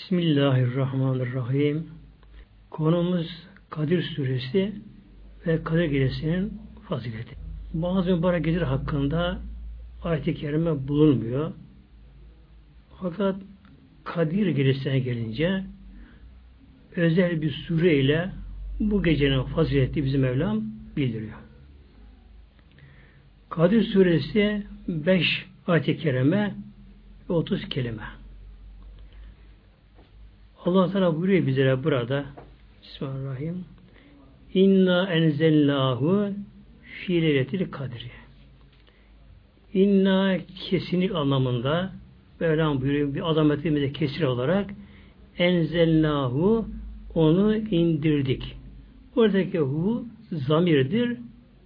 Bismillahirrahmanirrahim. Konumuz Kadir Suresi ve Kadir Gecesi'nin fazileti. Bazı mübarek geceler hakkında ayet-i kerime bulunmuyor. Fakat Kadir Gecesi'ne gelince özel bir sureyle bu gecenin fazileti bizim Mevlam bildiriyor. Kadir Suresi 5 ayet-i kerime ve 30 kelime. Allah Teala buyuruyor bizlere burada Bismillahirrahmanirrahim İnna enzellahu fi leyletil kadri İnna kesinlik anlamında Mevlam buyuruyor bir azametimize kesir olarak enzellahu onu indirdik. Oradaki hu zamirdir.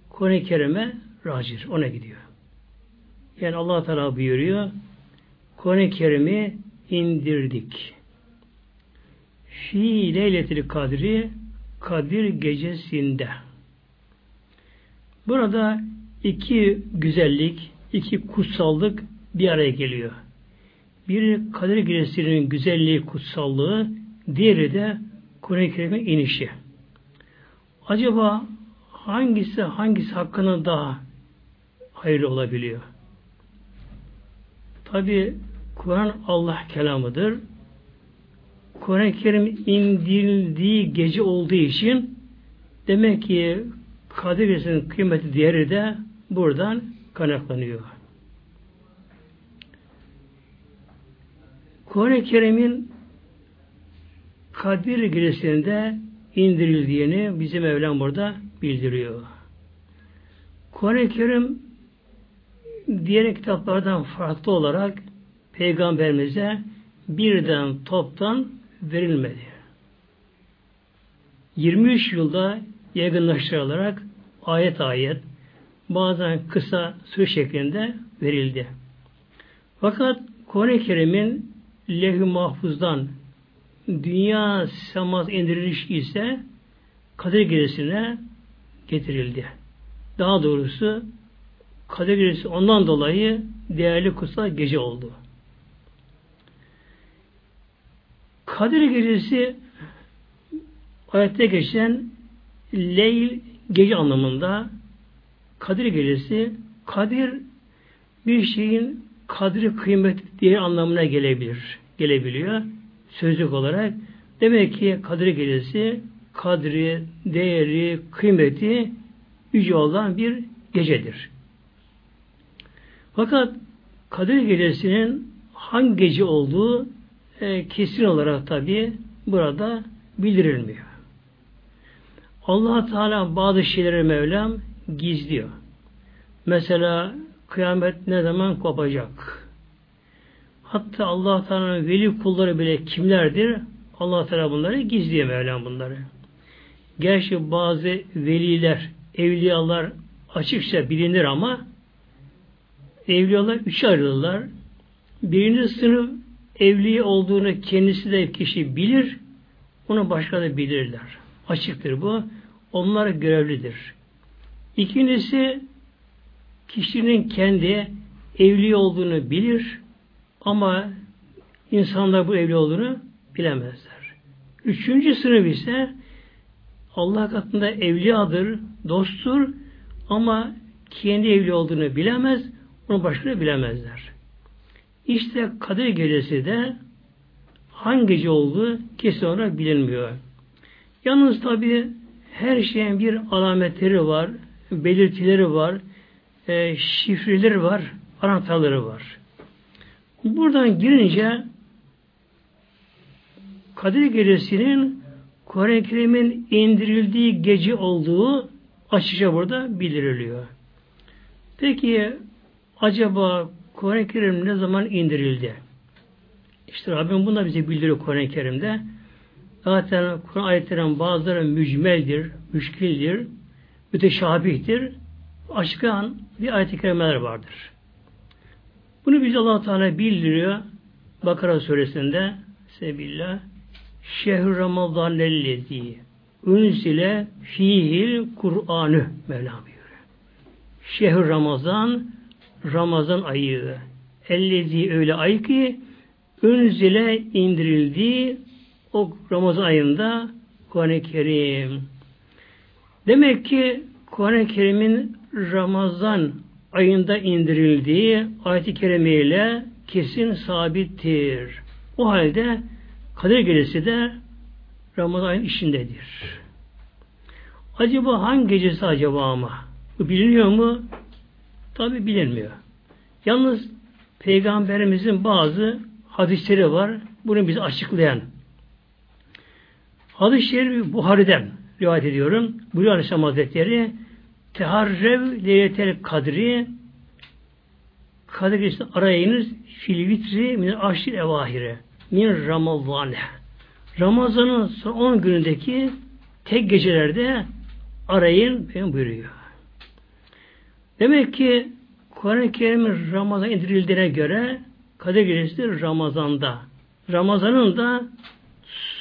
Kur'an-ı Kerim'e racir. Ona gidiyor. Yani Allah Teala buyuruyor Kur'an-ı Kerim'i indirdik. Fi leyletil kadri Kadir gecesinde. Burada iki güzellik, iki kutsallık bir araya geliyor. Biri Kadir gecesinin güzelliği, kutsallığı, diğeri de Kur'an-ı Kerim'in inişi. Acaba hangisi hangisi hakkında daha hayırlı olabiliyor? Tabi Kur'an Allah kelamıdır. Kur'an-ı Kerim indirildiği gece olduğu için demek ki Kadir Gecesi'nin kıymeti diğeri de buradan kaynaklanıyor. Kur'an-ı Kerim'in Kadir Gecesi'nde indirildiğini bizim Mevlam burada bildiriyor. Kur'an-ı Kerim diğer kitaplardan farklı olarak Peygamberimize birden toptan verilmedi. 23 yılda yaygınlaştırılarak ayet ayet bazen kısa sür şeklinde verildi. Fakat Kur'an-ı Kerim'in leh-i mahfuzdan dünya semas indiriliş ise Kadir Gecesi'ne getirildi. Daha doğrusu Kadir Gecesi ondan dolayı değerli kutsal gece oldu. Kadir Gecesi ayette geçen Leyl gece anlamında Kadir Gecesi Kadir bir şeyin kadri kıymet diye anlamına gelebilir. Gelebiliyor. Sözlük olarak. Demek ki Kadir Gecesi kadri, değeri, kıymeti yüce olan bir gecedir. Fakat Kadir Gecesi'nin hangi gece olduğu e, kesin olarak tabi burada bildirilmiyor. allah Teala bazı şeyleri Mevlam gizliyor. Mesela kıyamet ne zaman kopacak? Hatta allah Teala'nın veli kulları bile kimlerdir? allah Teala bunları gizliyor Mevlam bunları. Gerçi bazı veliler, evliyalar açıkça bilinir ama evliyalar üç ayrılırlar. Birinci sınıf evli olduğunu kendisi de kişi bilir, onu başka da bilirler. Açıktır bu. Onlar görevlidir. İkincisi kişinin kendi evli olduğunu bilir ama insanlar bu evli olduğunu bilemezler. Üçüncü sınıf ise Allah katında evliyadır, dosttur ama kendi evli olduğunu bilemez, onu başka bilemezler. İşte Kadir Gecesi de hangi gece olduğu kesin olarak bilinmiyor. Yalnız tabi her şeyin bir alametleri var, belirtileri var, e, şifreleri var, anahtarları var. Buradan girince Kadir Gecesi'nin Kur'an-ı Kerim'in indirildiği gece olduğu açıkça burada bildiriliyor. Peki acaba Kur'an-ı Kerim ne zaman indirildi? İşte Rabbim bunu da bize bildiriyor Kur'an-ı Kerim'de. Zaten Kur'an ayetlerin bazıları mücmeldir, müşkildir, müteşabihtir. Açıklayan bir ayet-i kerimeler vardır. Bunu bize allah Teala bildiriyor. Bakara suresinde Sebillah Şehr Ramazan ellezi Ünsile fihil Kur'an'ı Mevlam buyuruyor. Şehr Ramazan Ramazan ayı. Ellezi öyle ay ki Önzile indirildi o Ramazan ayında Kuran-ı Kerim. Demek ki Kuran-ı Kerim'in Ramazan ayında indirildiği ayet-i kerimeyle kesin sabittir. O halde Kadir Gecesi de Ramazan ayının içindedir. Acaba hangi gecesi acaba ama? Bu biliniyor mu? Tabi bilinmiyor. Yalnız Peygamberimizin bazı hadisleri var. Bunu bize açıklayan. Hadis-i Şerif Buhari'den rivayet ediyorum. Buyuruyor Aleyhisselam Hazretleri Teharrev leyletel kadri Kadir Gecesi'ni arayınız fil vitri min aşir evahire min ramazane Ramazan'ın son 10 günündeki tek gecelerde arayın benim buyuruyor. Demek ki Kur'an-ı Kerim'in Ramazan indirildiğine göre Kadir Gecesi Ramazan'da. Ramazan'ın da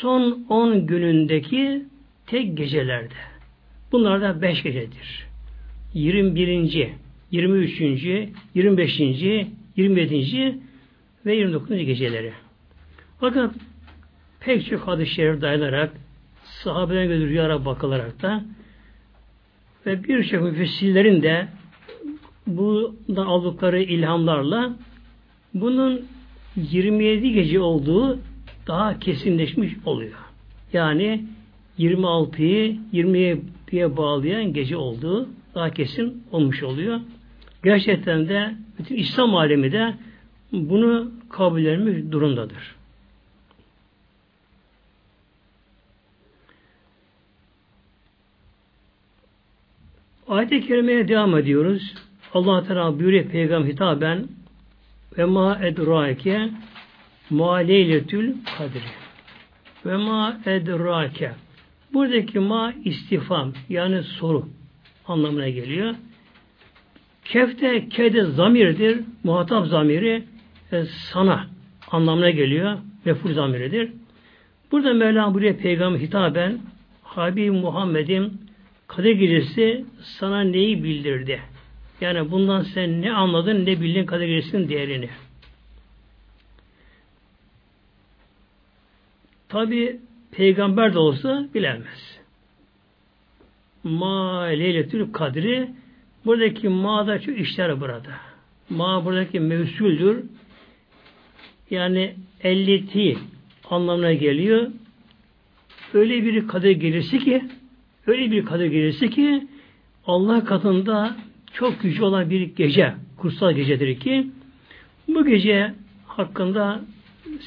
son 10 günündeki tek gecelerde. Bunlar da 5 gecedir. 21. 23. 25. 27. ve 29. geceleri. Fakat pek çok hadis-i şerif dayanarak sahabeden göre rüyara bakılarak da ve birçok müfessirlerin de bundan aldıkları ilhamlarla bunun 27 gece olduğu daha kesinleşmiş oluyor. Yani 26'yı 20'ye bağlayan gece olduğu daha kesin olmuş oluyor. Gerçekten de bütün İslam alemi de bunu kabul etmiş durumdadır. Ayet-i Kerime'ye devam ediyoruz. Allah Teala buyuruyor peygamber hitaben ve ma edrake ma leyletül kadri ve ma edrake buradaki ma istifam yani soru anlamına geliyor. Kefte kede zamirdir. Muhatap zamiri e, sana anlamına geliyor. Meful zamiridir. Burada Mevlam buraya peygamber hitaben Habib Muhammed'in Kadir Gecesi sana neyi bildirdi? Yani bundan sen ne anladın, ne bildin Kadir Gecesi'nin değerini. Tabi peygamber de olsa bilemez. Ma leyletül kadri buradaki ma'da şu işler burada. Ma buradaki mevsuldür. Yani elleti anlamına geliyor. Öyle bir kadir gelirse ki öyle bir kadir gelirse ki Allah katında çok güçlü olan bir gece, kutsal gecedir ki bu gece hakkında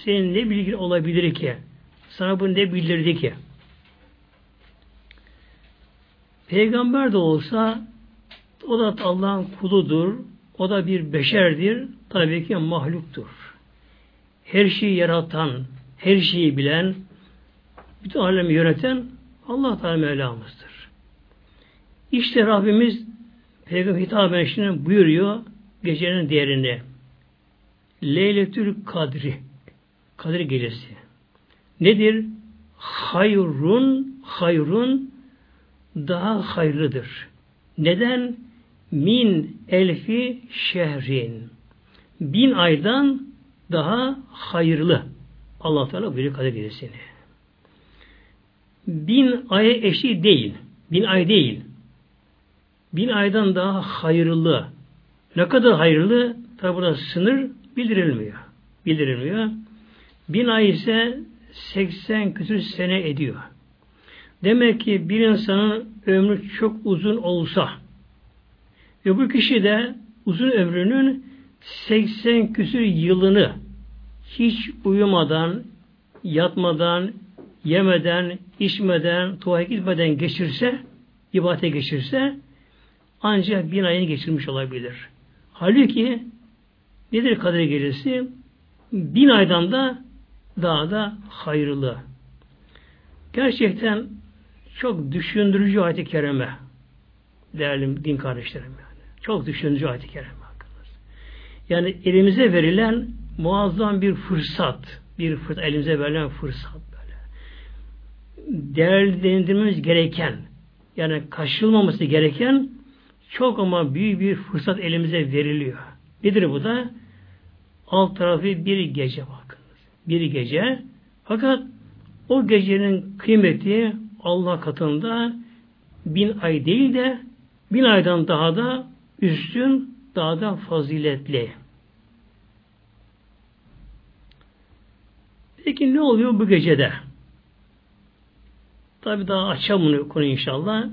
senin ne bilgin olabilir ki? Sana bunu ne bildirdi ki? Peygamber de olsa o da Allah'ın kuludur. O da bir beşerdir. Tabii ki mahluktur. Her şeyi yaratan, her şeyi bilen, bütün alemi yöneten Allah Teala Mevlamızdır. İşte Rabbimiz Peygamber hitaben şimdi buyuruyor gecenin değerini. Leyletül Kadri. Kadir gecesi. Nedir? Hayrun, hayrun daha hayırlıdır. Neden? Min elfi şehrin. Bin aydan daha hayırlı. Allah Teala buyuruyor Kadir Gecesi'ni. Bin aya eşi değil. Bin ay değil. Bin aydan daha hayırlı. Ne kadar hayırlı? Tabi burada sınır bildirilmiyor. Bildirilmiyor. Bin ay ise 80 küsur sene ediyor. Demek ki bir insanın ömrü çok uzun olsa ve bu kişi de uzun ömrünün 80 küsur yılını hiç uyumadan, yatmadan, yemeden, içmeden, tuvalete gitmeden geçirse, ibadete geçirse ancak bin ayını geçirmiş olabilir. Halbuki nedir kader gecesi? Bin aydan da daha da hayırlı. Gerçekten çok düşündürücü ayet-i kerime. Değerli din kardeşlerim yani. Çok düşündürücü ayet-i kerime. Yani elimize verilen muazzam bir fırsat. Bir fırsat, elimize verilen fırsat böyle. Değerlendirmemiz gereken, yani kaçırılmaması gereken çok ama büyük bir fırsat elimize veriliyor. Nedir bu da? Alt tarafı bir gece bakınız. bir gece. Fakat o gecenin kıymeti Allah katında bin ay değil de bin aydan daha da üstün, daha da faziletli. Peki ne oluyor bu gecede? Tabi daha açalım bunu konu inşallah.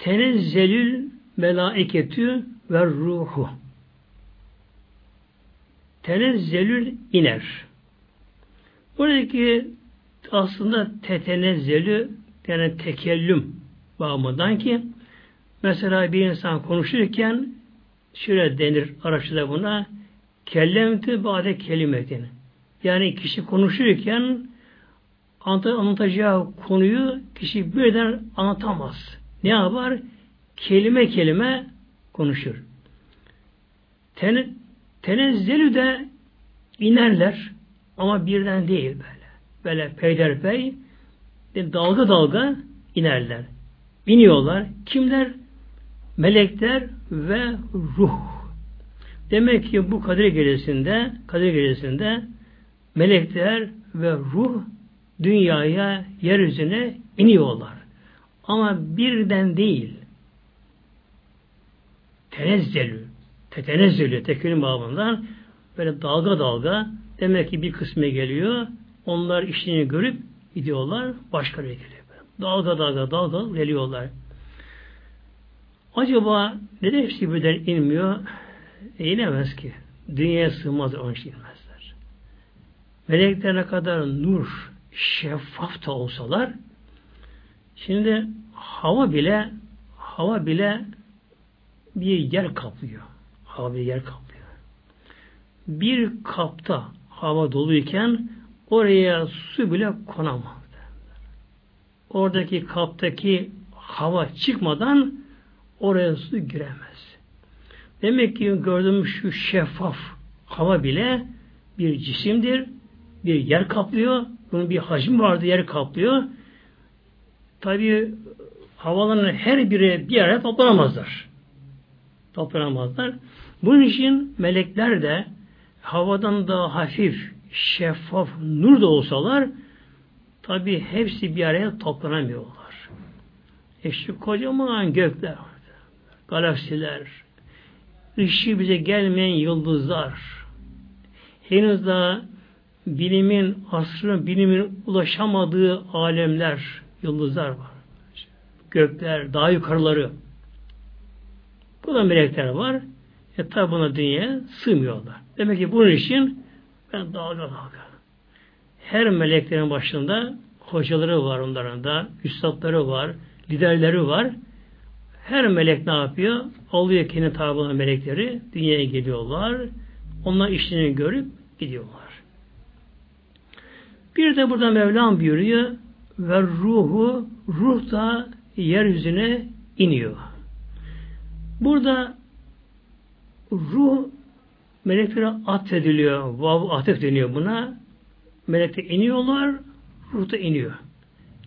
Tenezzelül melaiketü ve ruhu. Tenezzelül iner. Buradaki aslında tetenezzelü yani tekellüm bağımından ki mesela bir insan konuşurken şöyle denir Arapçada buna kellemti bade kelimetin. Yani kişi konuşurken anlatacağı konuyu kişi birden anlatamaz. Ne yapar? Kelime kelime konuşur. Ten, tenezzelü de inerler ama birden değil böyle. Böyle peyderpey dalga dalga inerler. İniyorlar. Kimler? Melekler ve ruh. Demek ki bu Kadir Gecesi'nde Kadir Gecesi'nde melekler ve ruh dünyaya, yeryüzüne iniyorlar. Ama birden değil. Tenezzelü. Tetenezzelü. Tekülün babından böyle dalga dalga demek ki bir kısmı geliyor. Onlar işini görüp gidiyorlar. Başka bir geliyor. Dalga dalga dalga geliyorlar. Acaba neden hepsi birden inmiyor? E inemez ki. Dünyaya sığmaz onun için inmezler. Melekler ne kadar nur, şeffaf da olsalar şimdi hava bile hava bile bir yer kaplıyor. Hava bir yer kaplıyor. Bir kapta hava doluyken oraya su bile konamaz. Oradaki kaptaki hava çıkmadan oraya su giremez. Demek ki gördüğümüz şu şeffaf hava bile bir cisimdir. Bir yer kaplıyor. Bunun bir hacmi vardı yer kaplıyor. Tabi havaların her biri bir araya toplanamazlar. Toplanamazlar. Bunun için melekler de havadan daha hafif, şeffaf, nur da olsalar tabi hepsi bir araya toplanamıyorlar. E şu kocaman gökler, galaksiler, ışığı bize gelmeyen yıldızlar, henüz daha bilimin, asrın, bilimin ulaşamadığı alemler, yıldızlar var. Gökler, daha yukarıları. Bu da melekler var. E tabi buna dünyaya sığmıyorlar. Demek ki bunun için ben dalga dalga. Her meleklerin başında hocaları var onların da, üstadları var, liderleri var. Her melek ne yapıyor? Alıyor kendi tabına melekleri, dünyaya geliyorlar. Onlar işlerini görüp gidiyorlar. Bir de burada Mevlam buyuruyor ve ruhu ruh da yeryüzüne iniyor. Burada ruh meleklere atfediliyor. Vav atef deniyor buna. Melekler iniyorlar, ruh da iniyor.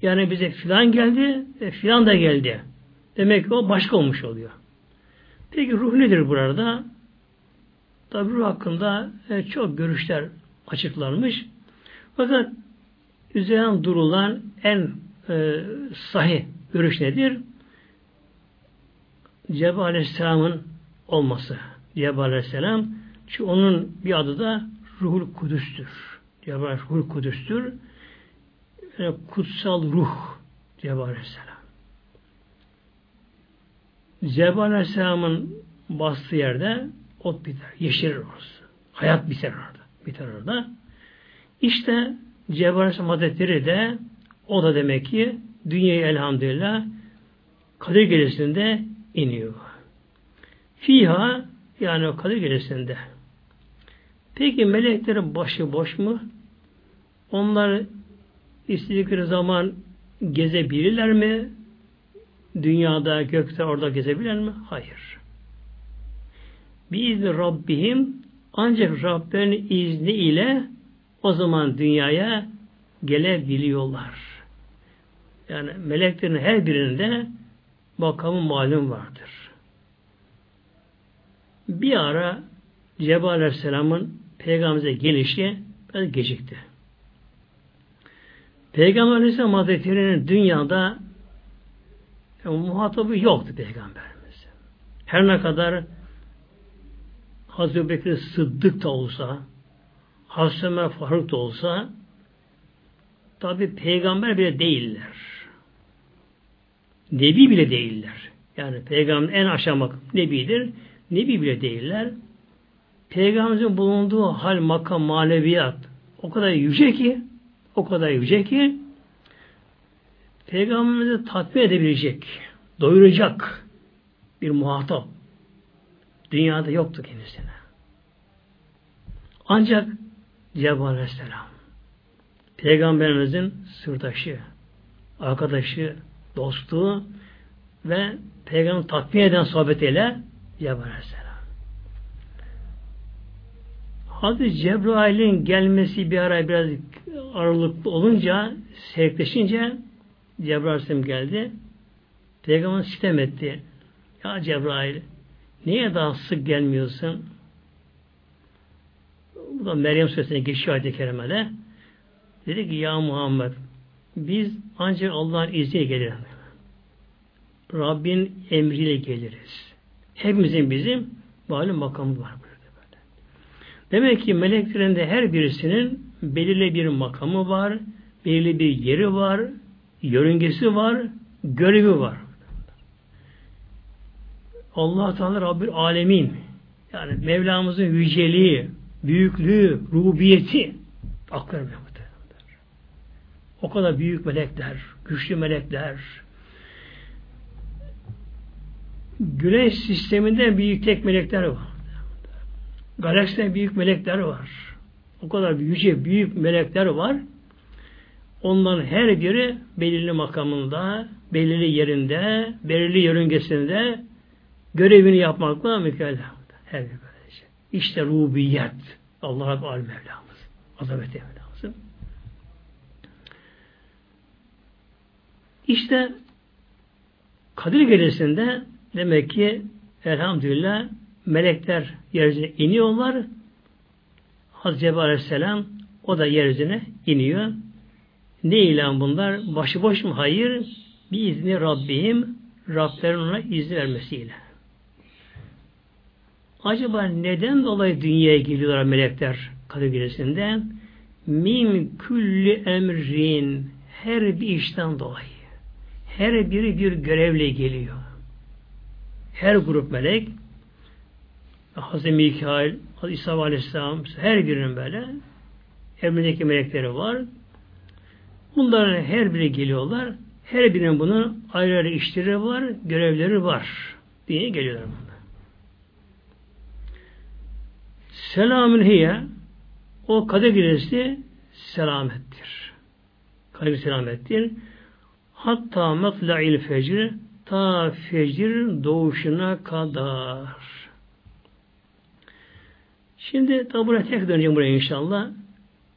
Yani bize filan geldi, e, filan da geldi. Demek ki o başka olmuş oluyor. Peki ruh nedir burada? Tabi ruh hakkında e, çok görüşler açıklanmış. Fakat üzerine durulan en e, sahih görüş nedir? Cebrail Aleyhisselam'ın olması. Cebrail Aleyhisselam çünkü onun bir adı da Ruhul Kudüs'tür. Cebrail Ruhul Kudüs'tür. Yani kutsal ruh Cebrail Aleyhisselam. Cebrail Aleyhisselam'ın bastığı yerde ot biter, yeşerir orası. Hayat biter orada. Biter orada. İşte Cebrail Aleyhisselam Hazretleri de o da demek ki dünyayı elhamdülillah Kadir Gecesi'nde iniyor. Fiha yani o Kadir Gecesi'nde. Peki meleklerin başı boş mu? Onlar istedikleri zaman gezebilirler mi? Dünyada, gökte, orada gezebilirler mi? Hayır. Biizni Rabbihim ancak Rabberin izni ile o zaman dünyaya gelebiliyorlar. Yani meleklerin her birinde makamı malum vardır. Bir ara Cebrail Aleyhisselam'ın Peygamber'e gelişi Biraz gecikti. Peygamber Aleyhisselam Hazretleri'nin dünyada e, muhatabı yoktu Peygamberimiz. Her ne kadar Hazreti Bekir Sıddık da olsa, Hazreti Ömer Faruk da olsa, tabi peygamber bile değiller. Nebi bile değiller. Yani peygamberin en aşağı nebidir. Nebi bile değiller. Peygamberimizin bulunduğu hal, makam, maneviyat o kadar yüce ki o kadar yüce ki Peygamberimizi tatmin edebilecek, doyuracak bir muhatap dünyada yoktu kendisine. Ancak Cebrail Aleyhisselam Peygamberimizin sırdaşı, arkadaşı, dostu ve Peygamber tatmin eden sohbetiyle Cebrail Aleyhisselam. Hazreti Cebrail'in gelmesi bir ara biraz aralıklı olunca, sevkleşince Cebrail Aleyhisselam geldi. Peygamber sitem etti. Ya Cebrail niye daha sık gelmiyorsun? Bu da Meryem Suresi'ne geçiyor ayet-i kerimede. Dedi ki ya Muhammed biz ancak Allah'ın izniyle geliriz. Rabbin emriyle geliriz. Hepimizin bizim malum makamı var böyle. Demek ki meleklerin de her birisinin belirli bir makamı var, belirli bir yeri var, yörüngesi var, görevi var. Allah Teala Rabbül Alemin yani Mevlamızın yüceliği, büyüklüğü, rubiyeti aktarmıyor. O kadar büyük melekler, güçlü melekler, Güneş sisteminde büyük tek melekler var. Galakside büyük melekler var. O kadar yüce büyük melekler var. Onların her biri belirli makamında, belirli yerinde, belirli yörüngesinde görevini yapmakla mükellef. Her bir böylece. İşte rubiyet. Allah Rabbi Al Mevlamız. Azamet Mevlamız. İşte Kadir Gecesi'nde demek ki elhamdülillah melekler yeryüzüne iniyorlar. Hazreti Cebrail Aleyhisselam o da yeryüzüne iniyor. Ne ilan bunlar? Başıboş mu? Hayır. Bir izni Rabbim Rablerin ona izni vermesiyle. Acaba neden dolayı dünyaya geliyorlar melekler Kadir Gecesi'nde? Min külli emrin her bir işten dolayı. Her biri bir görevle geliyor. Her grup melek Hazreti Mikail, Hazreti İsa Aleyhisselam her birinin böyle emrindeki melekleri var. Bunların her biri geliyorlar. Her birinin bunun ayrı ayrı işleri var, görevleri var diye geliyorlar bunlar. Selamün hiye o kader gecesi selamettir. Kader selamettir. Hatta matla'il fecr ta fecir doğuşuna kadar. Şimdi tabi buraya tek döneceğim buraya inşallah.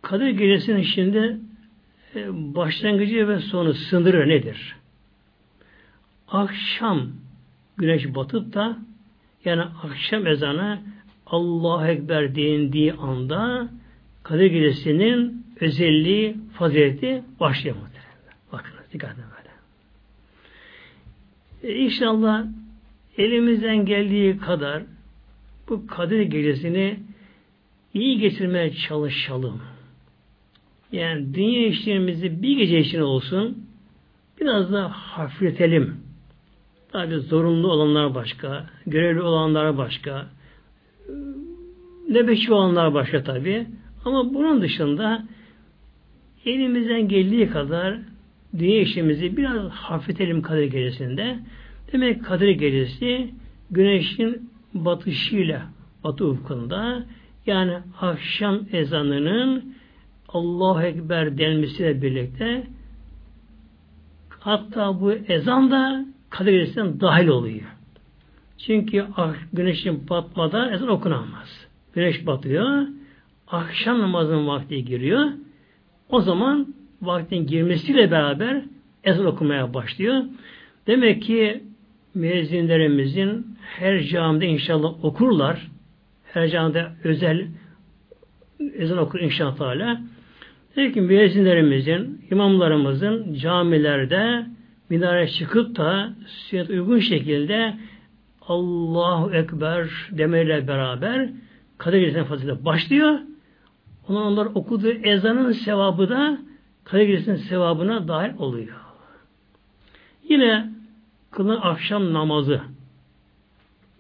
Kadir gecesinin şimdi e, başlangıcı ve sonu sınırı nedir? Akşam güneş batıp da yani akşam ezanı Allah Ekber dendiği anda Kadir Gecesi'nin özelliği, fazileti başlıyor. Bakınız dikkat edin inşallah elimizden geldiği kadar bu Kadir Gecesi'ni iyi geçirmeye çalışalım. Yani dünya işlerimizi bir gece için olsun biraz da hafifletelim. Tabi zorunlu olanlar başka, görevli olanlar başka, nöbetçi olanlar başka tabi. Ama bunun dışında elimizden geldiği kadar dünya işimizi biraz hafifletelim Kadir Gecesi'nde. Demek Kadir Gecesi güneşin batışıyla batı ufkunda yani akşam ezanının Allahu Ekber denmesiyle birlikte hatta bu ezan da Kadir Gecesi'nden dahil oluyor. Çünkü güneşin batmadan ezan okunamaz. Güneş batıyor, akşam namazının vakti giriyor. O zaman vaktin girmesiyle beraber ezan okumaya başlıyor. Demek ki müezzinlerimizin her camide inşallah okurlar. Her camide özel ezan okur inşallah. Dedi ki müezzinlerimizin, imamlarımızın camilerde minare çıkıp da sünnet uygun şekilde Allahu Ekber demeyle beraber Kadir Gecesi'nin başlıyor. Ondan onlar okuduğu ezanın sevabı da Kadir Gecesi'nin sevabına dahil oluyor. Yine kılınan akşam namazı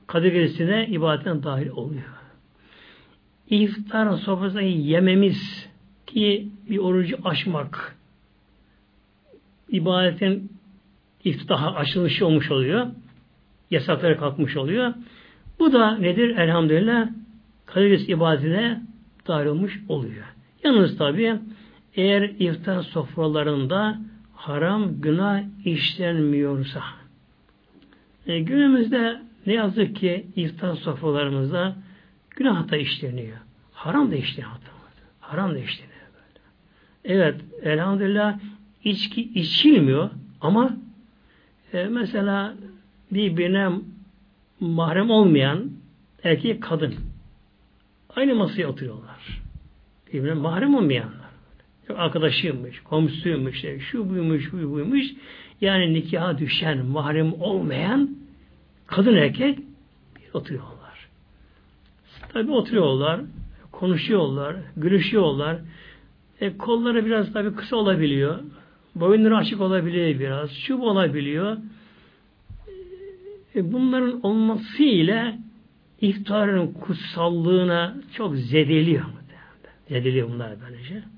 Kadir ibadetten dahil oluyor. İftar sofrasında yememiz ki bir orucu açmak ibadetin iftihaha açılışı olmuş oluyor. Yasakları kalkmış oluyor. Bu da nedir? Elhamdülillah Kadir ibadetine dahil olmuş oluyor. Yalnız tabi eğer iftar sofralarında haram günah işlenmiyorsa e, günümüzde ne yazık ki iftar sofralarımızda günah da işleniyor. Haram da işleniyor. Haram da işleniyor. Böyle. Evet, elhamdülillah içki içilmiyor ama e, mesela birbirine mahrem olmayan erkek kadın aynı masaya oturuyorlar. Birbirine mahrem olmayanlar. Yok arkadaşıymış, komşusuymuş, şu buymuş, bu buymuş. Yani nikaha düşen, mahrem olmayan kadın erkek bir oturuyorlar. Tabi oturuyorlar, konuşuyorlar, gülüşüyorlar. E, kolları biraz tabi kısa olabiliyor. Boyunları açık olabiliyor biraz. Şu olabiliyor. E, bunların olması ile iftarın kutsallığına çok zedeliyor. Zedeliyor bunlar böylece.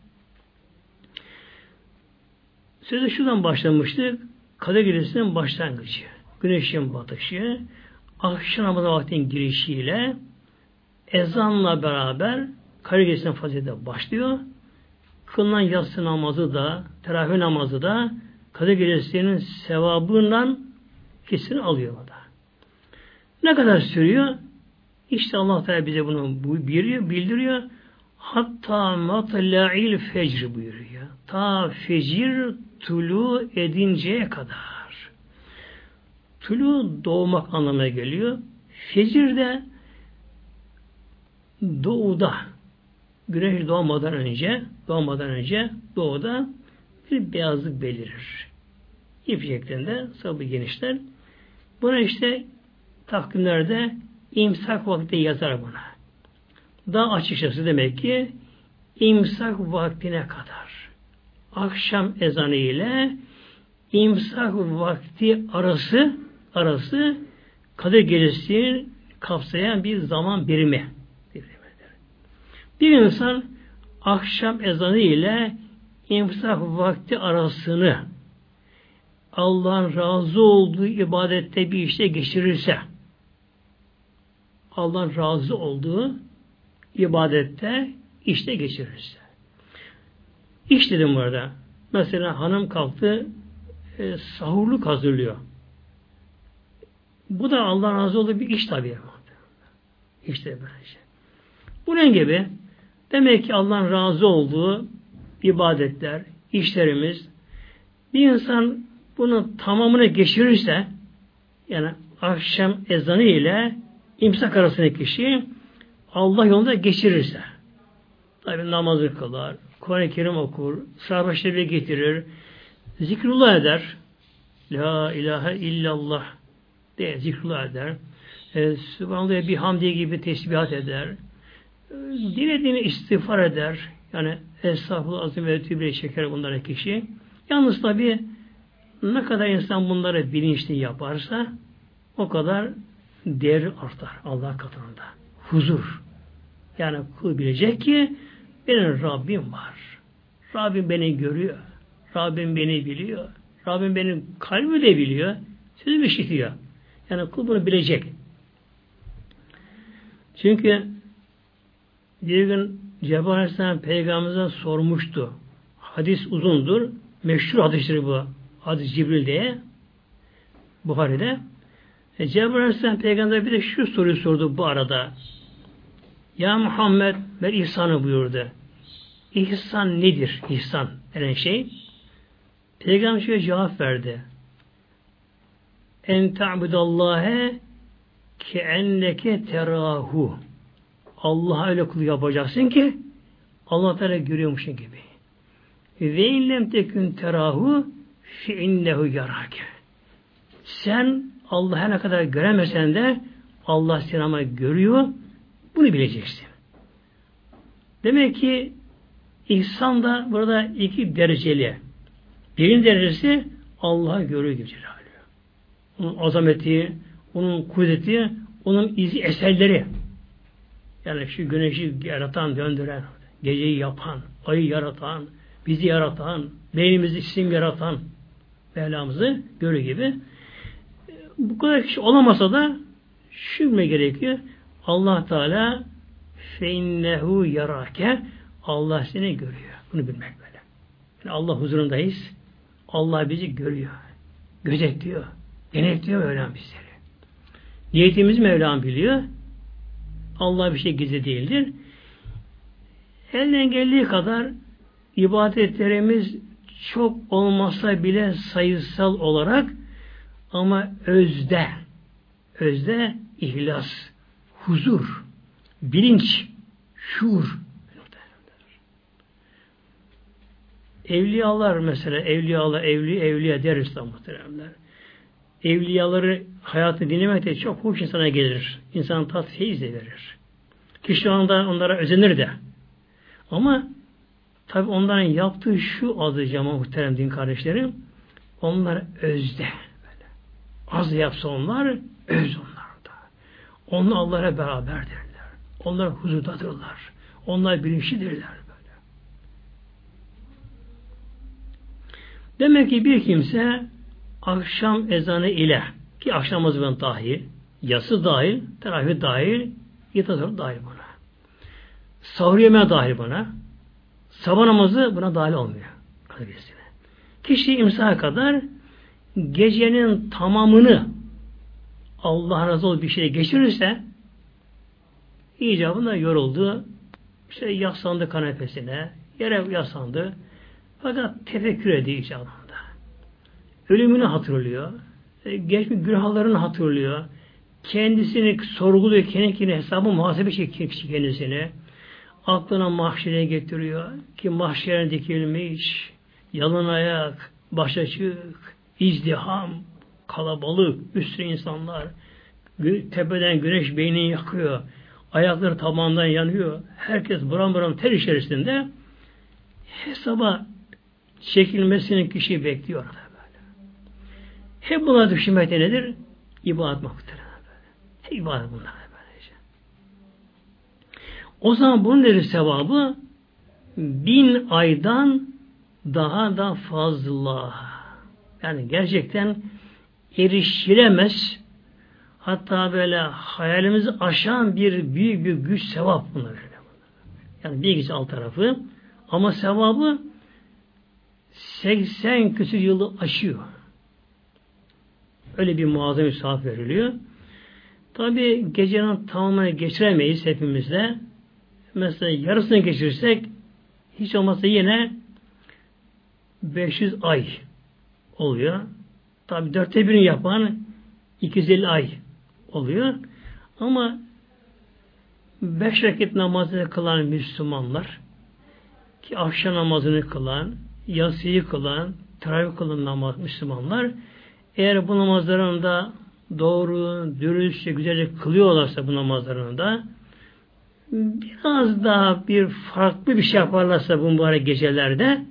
Sözü şuradan başlamıştık. Kadir Gecesi'nin başlangıcı. Güneşin batışı, akşam namazı vaktin girişiyle ezanla beraber Kadir Gecesi'nin fazileti başlıyor. Kılınan yatsı namazı da, teravih namazı da Kadir Gecesi'nin sevabından kesin alıyor da. Ne kadar sürüyor? İşte Allah Teala bize bunu bildiriyor, bildiriyor. Hatta matla'il fecr buyuruyor. Ta fecir tulu edinceye kadar. Tulu doğmak anlamına geliyor. Fecir de doğuda güneş doğmadan önce doğmadan önce doğuda bir beyazlık belirir. İp şeklinde sabı genişler. Buna işte takvimlerde imsak vakti yazar buna. Daha açıkçası demek ki imsak vaktine kadar akşam ezanı ile imsak vakti arası arası Kadir Gecesi'ni kapsayan bir zaman birimi. Bir insan akşam ezanı ile imsak vakti arasını Allah'ın razı olduğu ibadette bir işte geçirirse Allah'ın razı olduğu ibadette işte geçirirse. İş dedim burada. Mesela hanım kalktı e, sahurluk hazırlıyor. Bu da Allah razı olduğu bir iş tabii. İşte böyle şey. Bu ne gibi? Demek ki Allah'ın razı olduğu ibadetler, işlerimiz bir insan bunun tamamını geçirirse yani akşam ezanı ile imsak arasındaki kişi Allah yolunda geçirirse tabi namazı kılar, Kur'an-ı Kerim okur, sarhoş getirir, zikrullah eder. La ilahe illallah diye zikrullah eder. E, Sübhanallah bir hamdi gibi tesbihat eder. E, dilediğini istiğfar eder. Yani estağfurullah azim ve tübreyi çeker bunlara kişi. Yalnız tabi ne kadar insan bunları bilinçli yaparsa o kadar değer artar Allah katında. Huzur. Yani kul bilecek ki benim Rabbim var. Rabbim beni görüyor. Rabbim beni biliyor. Rabbim benim kalbimi de biliyor. Sözümü işitiyor. Yani kul bunu bilecek. Çünkü bir gün Cebrail Aleyhisselam Peygamberimize sormuştu. Hadis uzundur. Meşhur hadistir bu. Hadis Cibril diye. Buhari'de. E, Cebrail Aleyhisselam peygamber bir de şu soruyu sordu bu arada. Ya Muhammed ben ihsanı buyurdu. İhsan nedir? İhsan denen şey. Peygamber şöyle cevap verdi. En ta'budallâhe ke enneke terahu. Allah'a öyle kul yapacaksın ki Allah Teala görüyormuşsun gibi. Ve inlem tekün terahu fi innehu yarake. Sen Allah'a ne kadar göremesen de Allah seni ama görüyor. Bunu bileceksin. Demek ki İhsan da burada iki dereceli. Birinci derecesi Allah'ı görüyor gibi Onun azameti, onun kudreti, onun izi eserleri. Yani şu güneşi yaratan, döndüren, geceyi yapan, ayı yaratan, bizi yaratan, beynimizi isim yaratan Mevlamızı görü gibi. Bu kadar kişi olamasa da şükme gerekiyor. Allah Teala feinnehu yarake Allah seni görüyor. Bunu bilmek böyle. Yani Allah huzurundayız. Allah bizi görüyor. Gözetliyor. Denetliyor Mevlam bizleri. Niyetimiz Mevlam biliyor. Allah bir şey gizli değildir. Elden geldiği kadar ibadetlerimiz çok olmasa bile sayısal olarak ama özde özde ihlas, huzur, bilinç, şuur. Evliyalar mesela, evliyalar, evli, evliya deriz tam muhteremler. Evliyaları hayatı dinlemek de çok hoş insana gelir. İnsan tat feyiz de verir. Kişi anda onlara özenir de. Ama tabi onların yaptığı şu adı cama muhterem din kardeşlerim. Onlar özde. Az yapsa onlar, öz onlarda. Onlar Allah'a beraberdirler. Onlar huzurdadırlar. Onlar bilinçlidirler böyle. Demek ki bir kimse akşam ezanı ile ki akşam ezanı dahil, yası dahil, teravih dahil, yatatır dahil buna. Sahur yemeğe dahil buna. Sabah namazı buna dahil olmuyor. Kalbisine. Kişi imsaha kadar gecenin tamamını Allah razı ol bir şey geçirirse icabında yoruldu. İşte yaslandı kanepesine, yere yaslandı. Fakat tefekkür ediyor icabında. Ölümünü hatırlıyor. E, geçmiş günahlarını hatırlıyor. Kendisini sorguluyor, kendi kendine hesabı muhasebe çekiyor kendisine. Aklına mahşere getiriyor ki mahşere dikilmiş, yalın ayak, baş açık, izdiham, kalabalık, üstü insanlar, tepeden güneş beynini yakıyor, ayakları tabandan yanıyor, herkes buram buram ter içerisinde hesaba çekilmesini kişi bekliyor. Hep buna düşünmekte nedir? İbadet muhtemelen ibadet bunlar. O zaman bunun nedir sevabı? Bin aydan daha da fazla. Yani gerçekten erişilemez hatta böyle hayalimizi aşan bir büyük bir güç sevap bunlar. Yani bir gece alt tarafı ama sevabı 80 küsur yılı aşıyor. Öyle bir muazzam bir sevap veriliyor. Tabi gecenin tamamını geçiremeyiz hepimizde. Mesela yarısını geçirirsek hiç olmazsa yine 500 ay oluyor. Tabi dörtte birini yapan 250 ay oluyor. Ama beş vakit namazını kılan Müslümanlar ki akşam namazını kılan, yasıyı kılan, teravih kılan namaz Müslümanlar eğer bu namazlarında doğru, dürüstçe, güzelce kılıyorlarsa bu namazlarında biraz daha bir farklı bir şey yaparlarsa bu mübarek gecelerde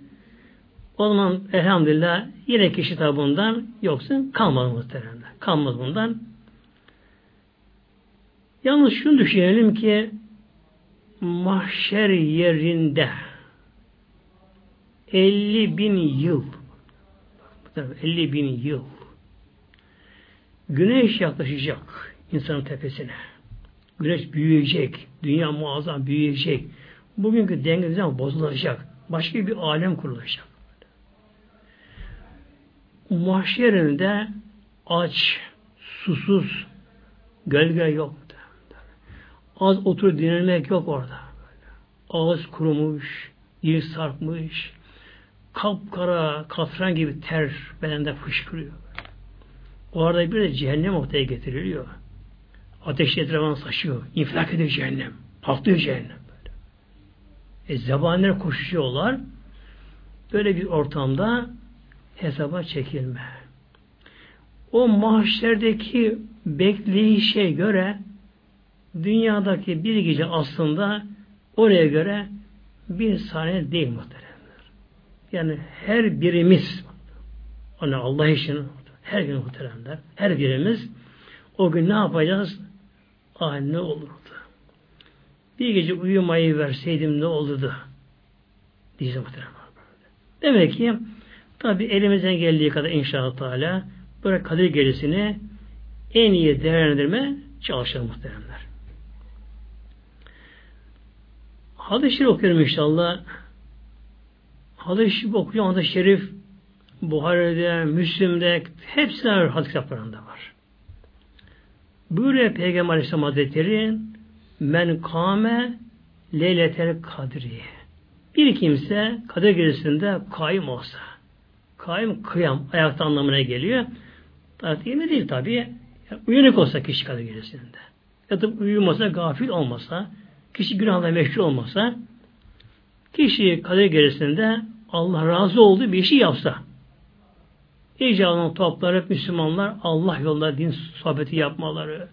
o zaman elhamdülillah yine kişi tabi bundan yoksun kalmaz muhtemelen. Kalmaz bundan. Yalnız şunu düşünelim ki mahşer yerinde 50 bin yıl 50 bin yıl güneş yaklaşacak insanın tepesine. Güneş büyüyecek. Dünya muazzam büyüyecek. Bugünkü denge düzen bozulacak. Başka bir alem kurulacak. Mahşerinde aç, susuz, gölge yok. Az otur dinlenmek yok orada. Ağız kurumuş, dil sarkmış, kapkara, katran gibi ter bedende fışkırıyor. Orada bir de cehennem ortaya getiriliyor. Ateş etrafına saçıyor. İnfilak ediyor cehennem. Patlıyor cehennem. Böyle. E, zebaniler koşuyorlar. Böyle bir ortamda hesaba çekilme. O mahşerdeki bekleyişe göre dünyadaki bir gece aslında oraya göre bir saniye değil muhteremler. Yani her birimiz hani Allah için her gün muhteremler her birimiz o gün ne yapacağız? Ah ne olurdu. Bir gece uyumayı verseydim ne olurdu? Diyeceğim muhteremler. Demek ki tabi elimizden geldiği kadar inşallah Teala böyle Kadir Gecesi'ni en iyi değerlendirme çalışalım muhteremler. Hadis-i Şerif okuyorum inşallah. Hadis-i Şerif okuyorum. Hadis-i Şerif Buhari'de, Müslim'de hepsinde hadis kitaplarında var. Böyle Peygamber Aleyhisselam Hazretleri men kâme leyletel kadri bir kimse kader gecesinde kaim olsa kaim kıyam ayakta anlamına geliyor. Tabii mi değil tabi. Yani uyanık olsa kişi kader gecesinde. Yatıp uyumasa, gafil olmasa, kişi günahla meşgul olmasa, kişi kader gecesinde Allah razı olduğu bir işi yapsa, icabını toplanıp Müslümanlar Allah yolunda din sohbeti yapmaları,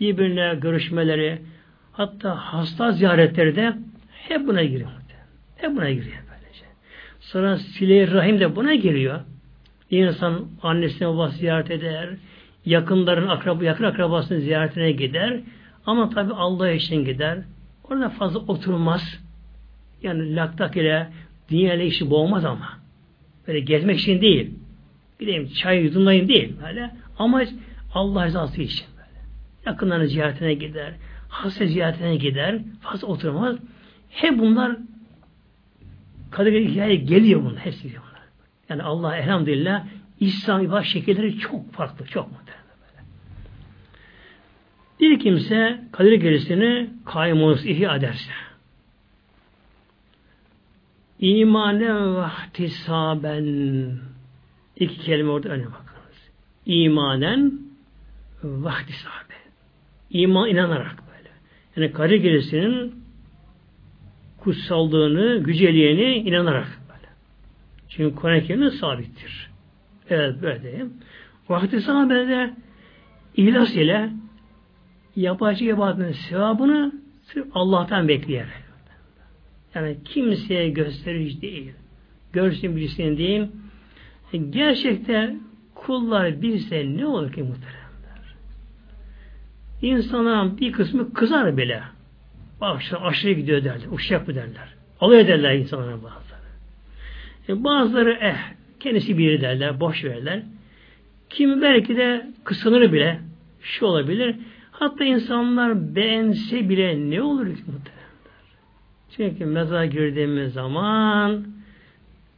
birbirine görüşmeleri, hatta hasta ziyaretleri de hep buna giriyor. Hep buna giriyor. Sonra sile rahim de buna giriyor. Bir insan annesine babası ziyaret eder, yakınların akrabı, yakın akrabasının ziyaretine gider. Ama tabi Allah için gider. Orada fazla oturmaz. Yani laktak ile dünya ile işi boğmaz ama. Böyle gezmek için değil. Gideyim çay yudumlayayım değil. Böyle. Ama Allah rızası için. Böyle. Yakınlarının ziyaretine gider. Hasta ziyaretine gider. Fazla oturmaz. Hep bunlar Kadir hikaye geliyor bunlar. Hepsi bunlar. Yani Allah elhamdülillah İslam ibadet şekilleri çok farklı. Çok muhtemelen. Bir kimse Kadir gerisini kaim olursa, ihya ederse İmanen ve ihtisaben iki kelime orada öne bakınız. İmanen ve ihtisaben. İman inanarak böyle. Yani Kadir gerisinin kutsallığını, gücelliğini inanarak. Çünkü Kur'an-ı sabittir. Evet böyle diyeyim. Vakti sahabede ihlas ile yapacağı ibadetin sevabını sırf Allah'tan bekleyerek. Yani kimseye gösteriş değil. Görsün bilsin değil. E, gerçekten kullar bilse ne olur ki muhteremler? İnsanların bir kısmı kızar bile. Bak işte aşırı gidiyor derler. Uşak mı derler. Alay ederler insanlara bazıları. E bazıları eh kendisi biri derler. Boş verirler. Kimi belki de kısınır bile. Şu olabilir. Hatta insanlar beğense bile ne olur ki muhtemelenler. Çünkü mezara girdiğimiz zaman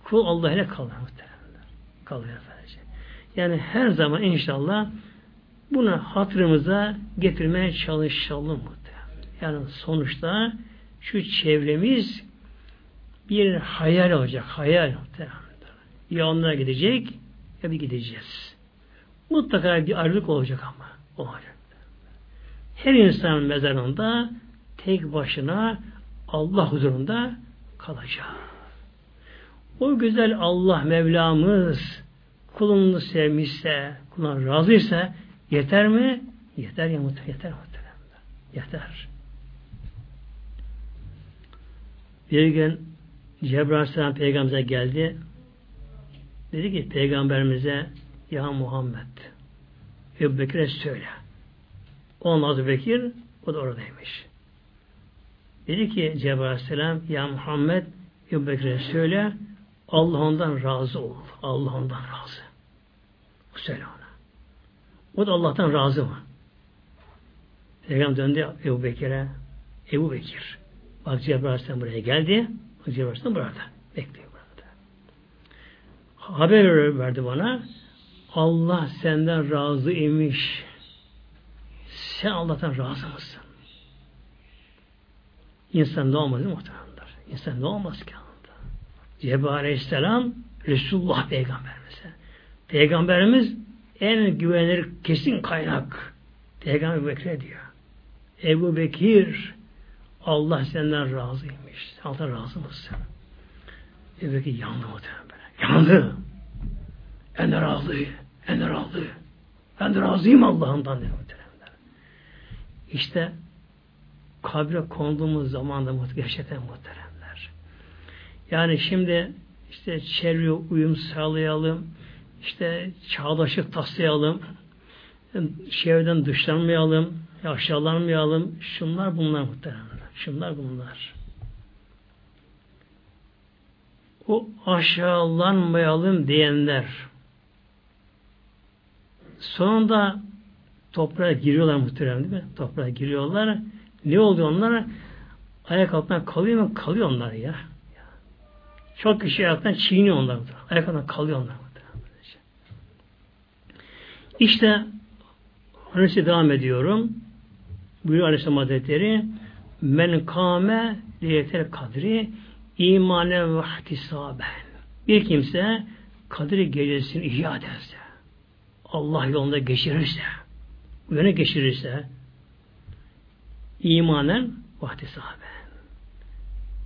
kul Allah ile kalır muhtemelenler. Kalıyor efendim. Yani her zaman inşallah bunu hatırımıza getirmeye çalışalım. Yani sonuçta şu çevremiz bir hayal olacak. Hayal. Ya onlara gidecek ya bir gideceğiz. Mutlaka bir ayrılık olacak ama. Olacak. Her insan mezarında tek başına Allah huzurunda kalacak. O güzel Allah Mevlamız kulunu sevmişse, kuluna razıysa yeter mi? Yeter ya muhtemelen. Yeter muhtemelen. Yeter. Bir gün Cebrail Aleyhisselam peygamberimize geldi. Dedi ki peygamberimize ya Muhammed Ebu Bekir'e söyle. O Hazreti Bekir o da oradaymış. Dedi ki Cebrail Aleyhisselam ya Muhammed Ebu Bekir'e söyle Allah ondan razı ol. Allah ondan razı. O söyle ona. O da Allah'tan razı mı? Peygamber döndü Ebu Bekir'e. Ebu Bekir. Bak Cebrail Aleyhisselam buraya geldi. Bak Cebrail Aleyhisselam burada. Bekliyor burada. Haber verdi bana. Allah senden razı imiş. Sen Allah'tan razı mısın? İnsan ne olmaz değil mi muhtemelenler? İnsan ne olmaz ki anda? Cebrail Aleyhisselam Resulullah Peygamberimize. Peygamberimiz en güvenilir kesin kaynak. Peygamber Bekir diyor. Ebu Bekir Allah senden razıymış. Allah razı mısın? Dedi ki yandı muhtemelen böyle. Yandı. En razı. En razı. Ben de razıyım Allah'ımdan dedi. İşte kabre konduğumuz zaman da gerçekten muhteremler. Yani şimdi işte çevre uyum sağlayalım, işte çağdaşlık taslayalım, çevreden dışlanmayalım, aşağılanmayalım. Şunlar bunlar muhteremler. Şunlar bunlar. O aşağılanmayalım diyenler sonunda toprağa giriyorlar muhterem değil mi? Toprağa giriyorlar. Ne oldu onlara? Ayak altından kalıyor mu? Kalıyor onlar ya. Çok kişi ayaktan çiğniyor onlar. Ayak altından kalıyor onlar. İşte Hadisi devam ediyorum. Buyuruyor Aleyhisselam Hazretleri Men kâme liyetel kadri imanen ve ihtisaben. Bir kimse Kadir gecesini ihya ederse, Allah yolunda geçirirse, yöne geçirirse, imanen ve ihtisaben.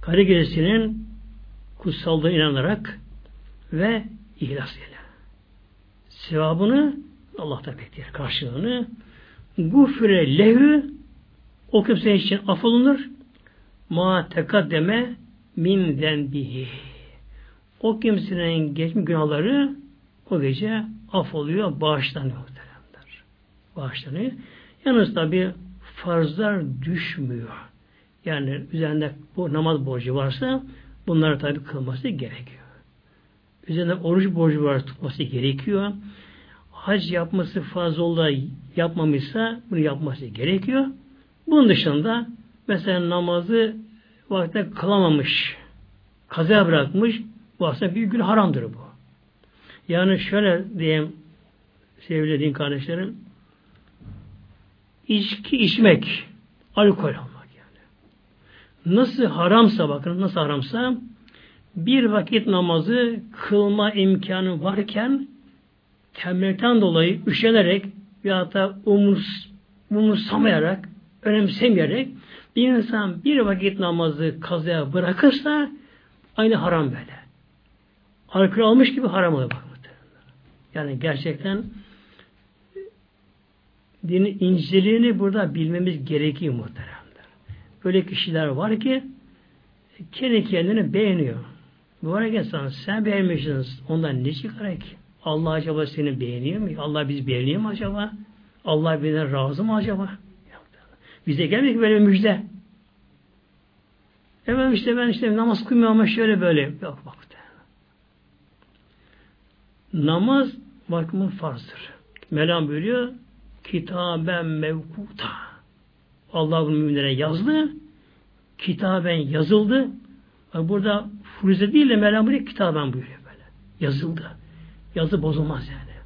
Kadir gecesinin kutsallığına inanarak ve ihlas ile. Sevabını Allah'ta bekler karşılığını. Gufre lehü o kimse için affolunur. Ma tekaddeme min denbihi. O kimsenin geçmiş günahları o gece affoluyor, bağışlanıyor muhteremler. Bağışlanıyor. Yalnız tabi farzlar düşmüyor. Yani üzerinde bu namaz borcu varsa bunları tabi kılması gerekiyor. Üzerinde oruç borcu var tutması gerekiyor. Hac yapması fazla yapmamışsa bunu yapması gerekiyor. Bunun dışında mesela namazı vaktinde kılamamış, kaza bırakmış, bu aslında büyük gün haramdır bu. Yani şöyle diyeyim sevgili din kardeşlerim, içki içmek, alkol almak yani. Nasıl haramsa bakın nasıl haramsa bir vakit namazı kılma imkanı varken tembellikten dolayı üşenerek ya da umurs, umursamayarak önemsemeyerek bir insan bir vakit namazı kazaya bırakırsa aynı haram böyle. Alkol almış gibi haram oluyor. Yani gerçekten dinin inceliğini burada bilmemiz gerekiyor muhteremler. Böyle kişiler var ki kendi kendini beğeniyor. Var insan sen beğenmişsin ondan ne çıkar ki? Allah acaba seni beğeniyor mu? Allah biz beğeniyor mu acaba? Allah bizden razı mı acaba? Bize gelmiyor ki böyle müjde. Efendim işte ben işte namaz kılmıyorum ama şöyle böyle. Yok bak. Namaz bakımın farzdır. Melam buyuruyor kitaben mevkuta. Allah bunu müminlere yazdı. Kitaben yazıldı. Burada furuze değil de Melam buyuruyor kitaben buyuruyor böyle. Yazıldı. Yazı bozulmaz yani.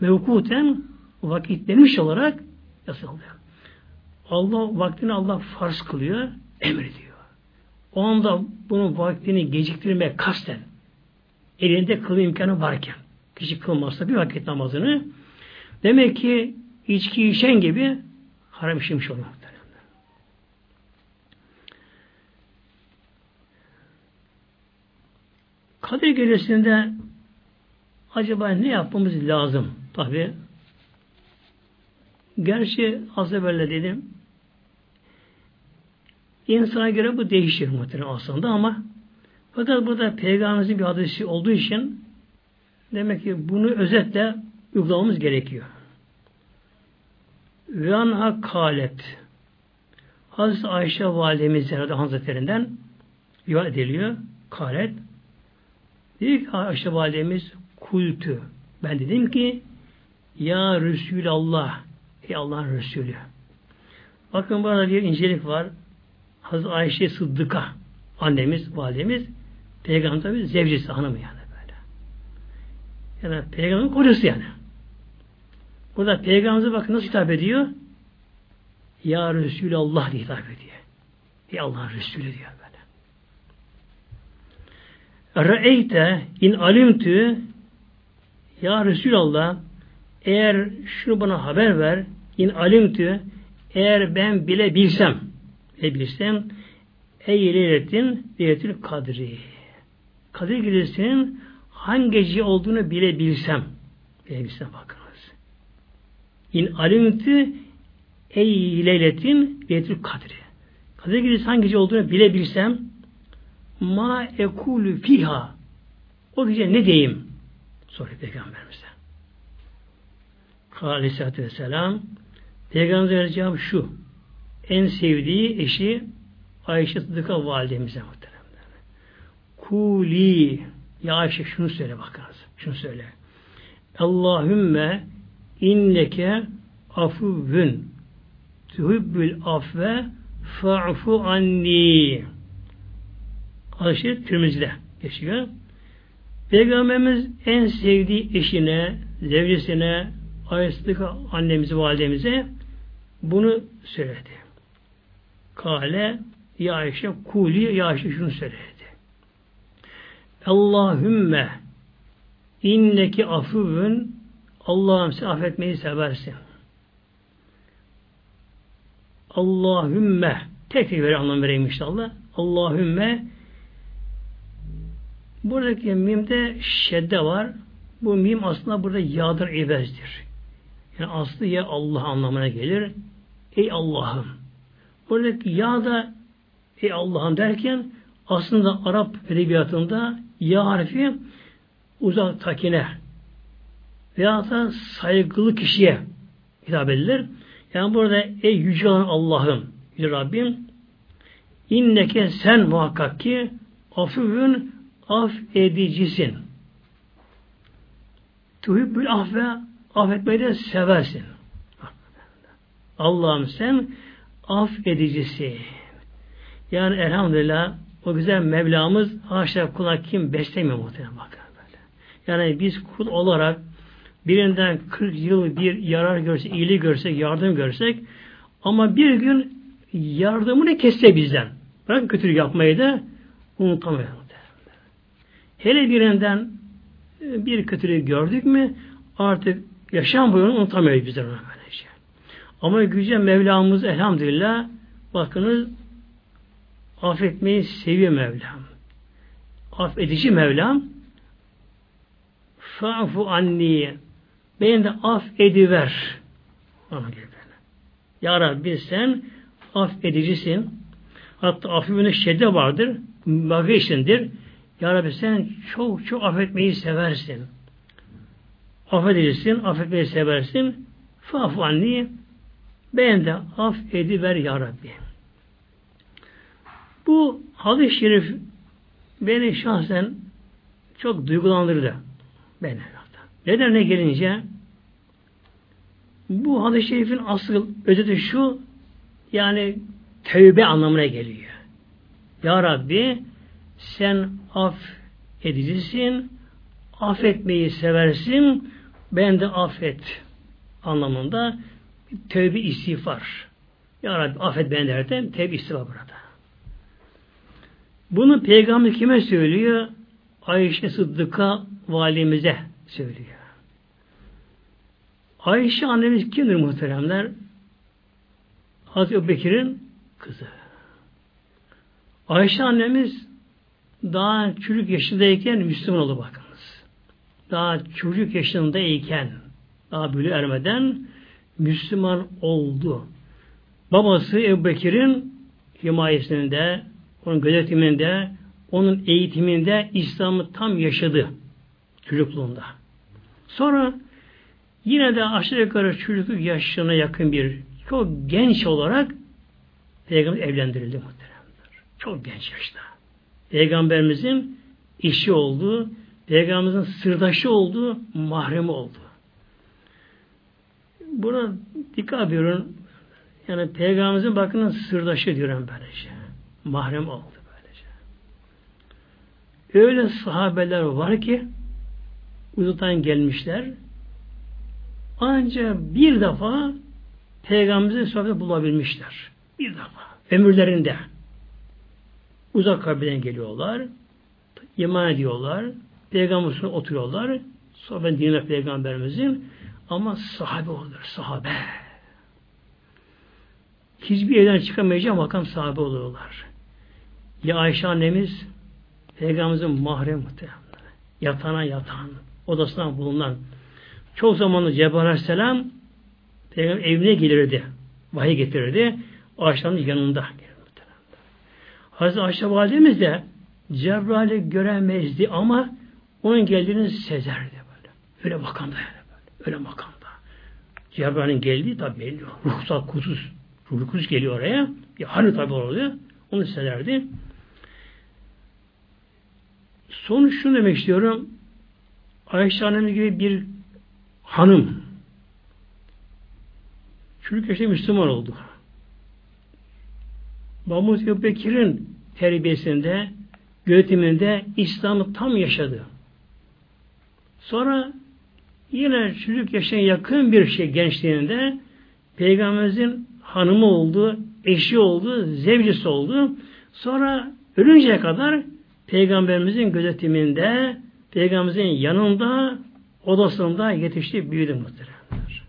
Mevkuten vakitlenmiş olarak yazıldı. Allah vaktini Allah farz kılıyor, emrediyor. O anda bunun vaktini geciktirmeye kasten elinde kılma imkanı varken kişi kılmazsa bir vakit namazını demek ki içki içen gibi haram işlemiş oluyor. Kadir gecesinde acaba ne yapmamız lazım? Tabi gerçi az evvel dedim insana göre bu değişir muhtemelen aslında ama fakat burada peygamberimizin bir hadisi olduğu için demek ki bunu özetle uygulamamız gerekiyor. Ve anha kalet Hazreti Ayşe Validemiz Zerada Hazretlerinden rivayet ediliyor. Kalet Dedi ki Ayşe Validemiz kultü. Ben dedim ki Ya Resulallah Ey Allah'ın Resulü. Bakın burada bir incelik var. Hazreti Ayşe Sıddık'a annemiz, validemiz Peygamber tabi zevcisi, hanımı yani böyle. Yani Peygamberin kocası yani. Burada Peygamberimize bakın nasıl hitap ediyor? Ya Resulallah diye hitap ediyor. Ey Allah'ın Resulü diyor böyle. Re'eyte in alimtü Ya Resulallah eğer şunu bana haber ver in alimtü eğer ben bile bilsem ne bilsem ey leyletin leyletül kadri. Kadir gecesinin hangi gece olduğunu bile bilsem. Bilebilsem bakınız. İn alimti ey leyletin leyletül kadri. Kadir gecesi hangi gece olduğunu bile bilsem ma ekulü fiha o gece ne diyeyim? Soruyor Peygamberimize. Aleyhisselatü Vesselam Peygamberimize cevap şu. En sevdiği eşi Ayşe Sıdıka validemize muhteremler. Kuli ya Ayşe şunu söyle bakınız. Şunu söyle. Allahümme inneke afuvün tuhibbül afve fa'fu anni. Ayşe Tirmizi'de geçiyor. Peygamberimiz en sevdiği eşine, zevcisine, Ayşe annemize, validemize bunu söyledi. Kale ya Ayşe kuli ya Ayşe şunu söyledi. Allahümme inneki afuvun Allah'ım sen affetmeyi seversin. Allahümme tek tek anlam vereyim inşallah. Allahümme buradaki mimde şedde var. Bu mim aslında burada yağdır ivezdir. Yani aslı ya Allah anlamına gelir. Ey Allah'ım. Buradaki ya da ey Allah'ım derken aslında Arap edebiyatında ya harfi uzaktakine veya da saygılı kişiye hitap edilir. Yani burada ey yüce Allah'ım, yüce Rabbim inneke sen muhakkak ki afüvün af edicisin. Tuhibbül afve affetmeyi de seversin. Allah'ım sen af edicisin. Yani elhamdülillah o güzel Mevlamız haşa kula kim beslemiyor muhtemelen bakın böyle. Yani biz kul olarak birinden 40 yıl bir yarar görsek, iyiliği görsek, yardım görsek ama bir gün yardımını kesse bizden. Bırak kötülük yapmayı da unutamayız. Hele birinden bir kötülüğü gördük mü artık yaşam boyunu unutamayız bizden ona böylece. Ama güce Mevlamız elhamdülillah bakınız affetmeyi seviyor Mevlam. Affedici Mevlam fa'fu anni beni de af ediver. Ya Rabbi sen affedicisin. Hatta affetmenin şedde vardır. Bagışındır. Ya Rabbi sen çok çok affetmeyi seversin. Affedicisin, affetmeyi seversin. Fa'fu anni ben de af ediver Ya Rabbi. Bu hadis-i şerif beni şahsen çok duygulandırdı. Beni. Neden ne gelince bu hadis-i şerifin asıl özeti şu yani tövbe anlamına geliyor. Ya Rabbi sen af edicisin, affetmeyi seversin, ben de affet anlamında tövbe istiğfar. Ya Rabbi affet beni derken tövbe istiğfar burada. Bunu peygamber kime söylüyor? Ayşe Sıddık'a valimize söylüyor. Ayşe annemiz kimdir muhteremler? Hazreti Bekir'in kızı. Ayşe annemiz daha çocuk yaşındayken Müslüman oldu bakınız. Daha çocuk yaşındayken daha böyle ermeden Müslüman oldu. Babası Ebu Bekir'in himayesinde, onun gözetiminde, onun eğitiminde İslam'ı tam yaşadı çocukluğunda. Sonra yine de aşağı yukarı çocukluk yaşına yakın bir çok genç olarak Peygamber evlendirildi muhteremler. Çok genç yaşta. Peygamberimizin işi oldu, Peygamberimizin sırdaşı oldu, mahremi oldu. Buna dikkat ediyorum. Yani Peygamberimizin bakının sırdaşı diyorum böylece. Mahrem oldu böylece. Öyle sahabeler var ki uzaktan gelmişler. Ancak bir defa Peygamberimizin sohbeti bulabilmişler. Bir defa. Ömürlerinde. Uzak kabirden geliyorlar. iman ediyorlar. Peygamberin oturuyorlar. Sohbet dinler Peygamberimizin. Ama sahabe olur. Sahabe. Hiçbir yerden çıkamayacak makam sahabe oluyorlar. Ya Ayşe annemiz Peygamberimizin mahrem muhtemelen. Yatana yatan, odasından bulunan. Çok zamanlı Cebrail Aleyhisselam Peygamber evine gelirdi. Vahiy getirirdi. Ayşe'nin yanında. Hazreti Ayşe validemiz de Cebrail'i göremezdi ama onun geldiğini sezerdi böyle. Öyle makamda yani böyle. Öyle makamda. Cebrail'in geldiği tabi belli. Ruhsal kudüs. Ruhlu kudüs geliyor oraya. Bir hani tabi oluyor. Onu sezerdi. Sonuç şunu demek istiyorum. Ayşe annemiz gibi bir hanım çocuk yaşta Müslüman oldu. Mahmud Bekir'in terbiyesinde, göğetiminde İslam'ı tam yaşadı. Sonra yine çocuk yaşına yakın bir şey gençliğinde Peygamberimizin hanımı oldu, eşi oldu, zevcisi oldu. Sonra ölünceye kadar Peygamberimizin gözetiminde, Peygamberimizin yanında, odasında yetişti, büyüdü muhteremler.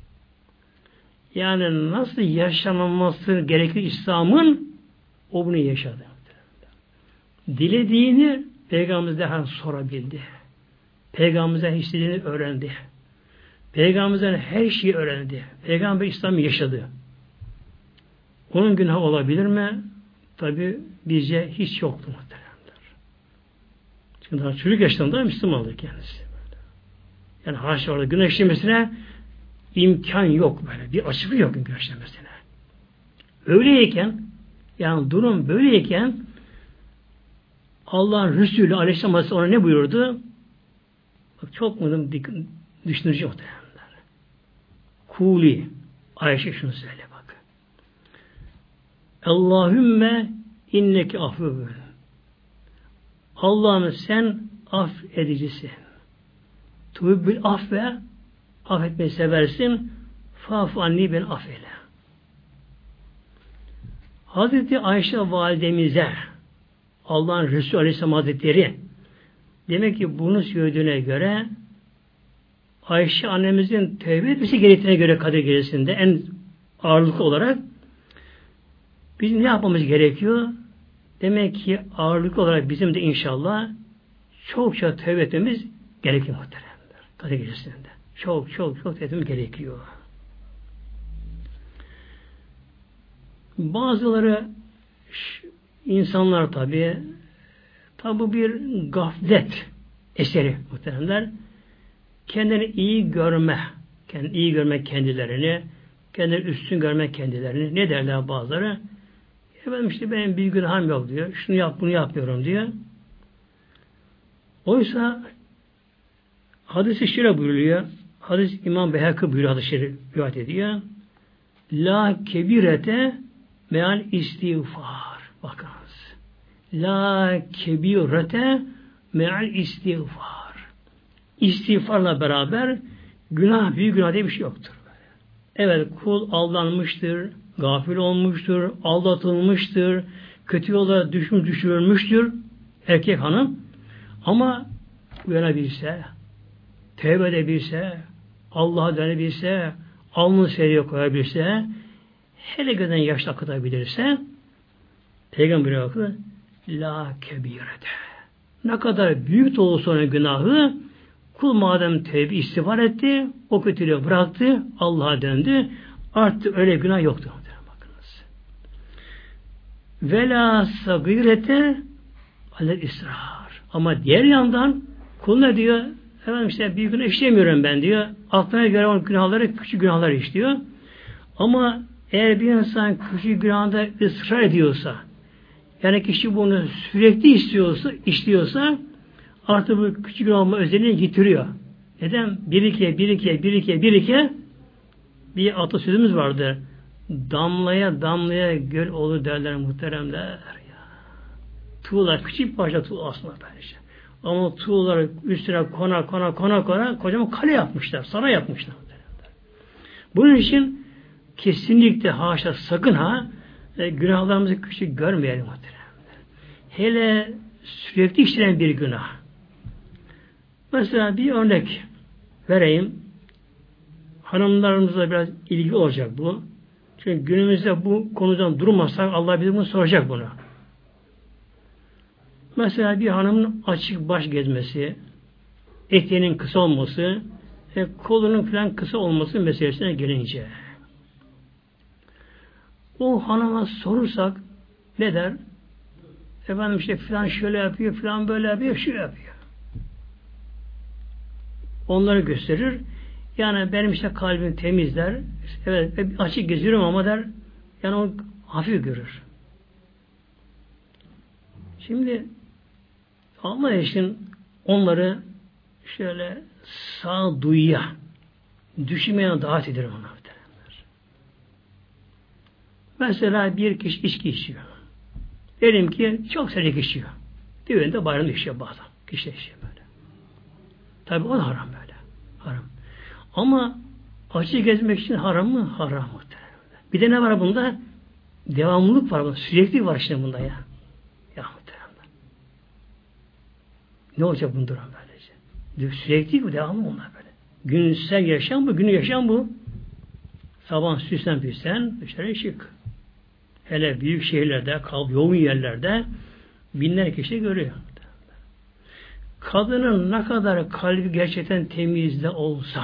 Yani nasıl yaşanılması gerekir İslam'ın o bunu yaşadı. Dilediğini Peygamberimizden sorabildi. Peygamberimizden istediğini öğrendi. Peygamberimizden her şeyi öğrendi. Peygamber İslam'ı yaşadı. Onun günahı olabilir mi? Tabi bizce hiç yoktu muhteremler. Çünkü daha çocuk yaşlarında Müslümanlık kendisi. Yani haşa orada günah imkan yok böyle. Bir açıklık yok günah işlemesine. Öyleyken yani durum böyleyken Allah'ın Resulü Aleyhisselam ona ne buyurdu? Bak çok mu düşünücü muhtemelenler. Kuli Ayşe şunu söyle bak. Allahümme inneki affuvun. Allah'ım sen af edicisin. Tuhibbül affe affetmeyi seversin. Faf anni ben affeyle. Hazreti Ayşe validemize Allah'ın Resulü Aleyhisselam Hazretleri demek ki bunu söylediğine göre Ayşe annemizin tövbe etmesi gerektiğine göre Kadir Gecesi'nde en ağırlıklı olarak bizim ne yapmamız gerekiyor? Demek ki ağırlıklı olarak bizim de inşallah çok çok tövbe etmemiz gerekiyor muhteremler. Kadir Gecesi'nde. Çok çok çok etmemiz gerekiyor. Bazıları insanlar tabi tabi bir gaflet eseri muhteremler kendini iyi görme kendini iyi görmek kendilerini kendini üstün görmek kendilerini ne derler bazıları efendim işte benim bir günahım yok diyor şunu yap bunu yapmıyorum diyor oysa hadis-i şire buyuruyor hadis İmam Behakı buyuruyor şerif rivayet ediyor la kebirete meal istiğfar. Bakınız. La kebirete meal istiğfar. İstiğfarla beraber günah, büyük günah diye bir şey yoktur. Evet kul aldanmıştır, gafil olmuştur, aldatılmıştır, kötü yola düşmüş düşürülmüştür erkek hanım. Ama uyanabilse, tevbe edebilse, Allah'a dönebilse, alnını seriye koyabilse, hele gözden yaş akıtabilirse Peygamber akı la kebirete. Ne kadar büyük de olsa günahı kul madem tevbe istiğfar etti, o kötülüğü bıraktı, Allah'a döndü. Artık öyle günah yoktu. Bakınız. Vela sagirete alel israr. Ama diğer yandan kul ne diyor? Efendim işte büyük günah işlemiyorum ben diyor. Aklına göre o günahları küçük günahlar işliyor. Ama eğer bir insan küçük günahında ısrar ediyorsa, yani kişi bunu sürekli istiyorsa, istiyorsa artık bu küçük olma özelliğini getiriyor. Neden? Bir iki, bir iki, bir iki, bir bir atasözümüz vardı. Damlaya damlaya göl olur derler muhteremler. Ya. Tuğlar, küçük parça tuğ aslında böylece. Ama tuğlar üstüne kona kona kona kona kocaman kale yapmışlar. Sana yapmışlar. Bunun için kesinlikle haşa sakın ha e, günahlarımızı küçük görmeyelim muhtemelen. Hele sürekli işlenen bir günah. Mesela bir örnek vereyim. Hanımlarımıza biraz ilgi olacak bu. Çünkü günümüzde bu konudan durmazsak Allah bize bunu soracak bunu. Mesela bir hanımın açık baş gezmesi, eteğinin kısa olması, e, kolunun falan kısa olması meselesine gelince. O hanıma sorursak ne der? Efendim işte filan şöyle yapıyor, filan böyle yapıyor, şu yapıyor. Onları gösterir. Yani benim işte kalbim temizler. Evet açık geziyorum ama der yani o hafif görür. Şimdi Allah için onları şöyle sağ duyuya düşünmeye davet ederim ona. Mesela bir kişi içki içiyor. Diyelim ki çok seyrek içiyor. Düğünde bayramda içiyor bazen. Kişi içiyor. Tabi o da haram böyle. Haram. Ama acı gezmek için haram mı? Haram muhtemelen. Bir de ne var bunda? Devamlılık var bunda. Sürekli var işte bunda ya. Ya muhtemelen. Ne olacak bunun durum böylece? Sürekli bu devamlı bunlar böyle. Günsel yaşam bu, günü yaşam bu. Sabah süslen püslen dışarı çık. Hele büyük şehirlerde, kalp yoğun yerlerde binler kişi görüyor. Kadının ne kadar kalbi gerçekten temizde olsa,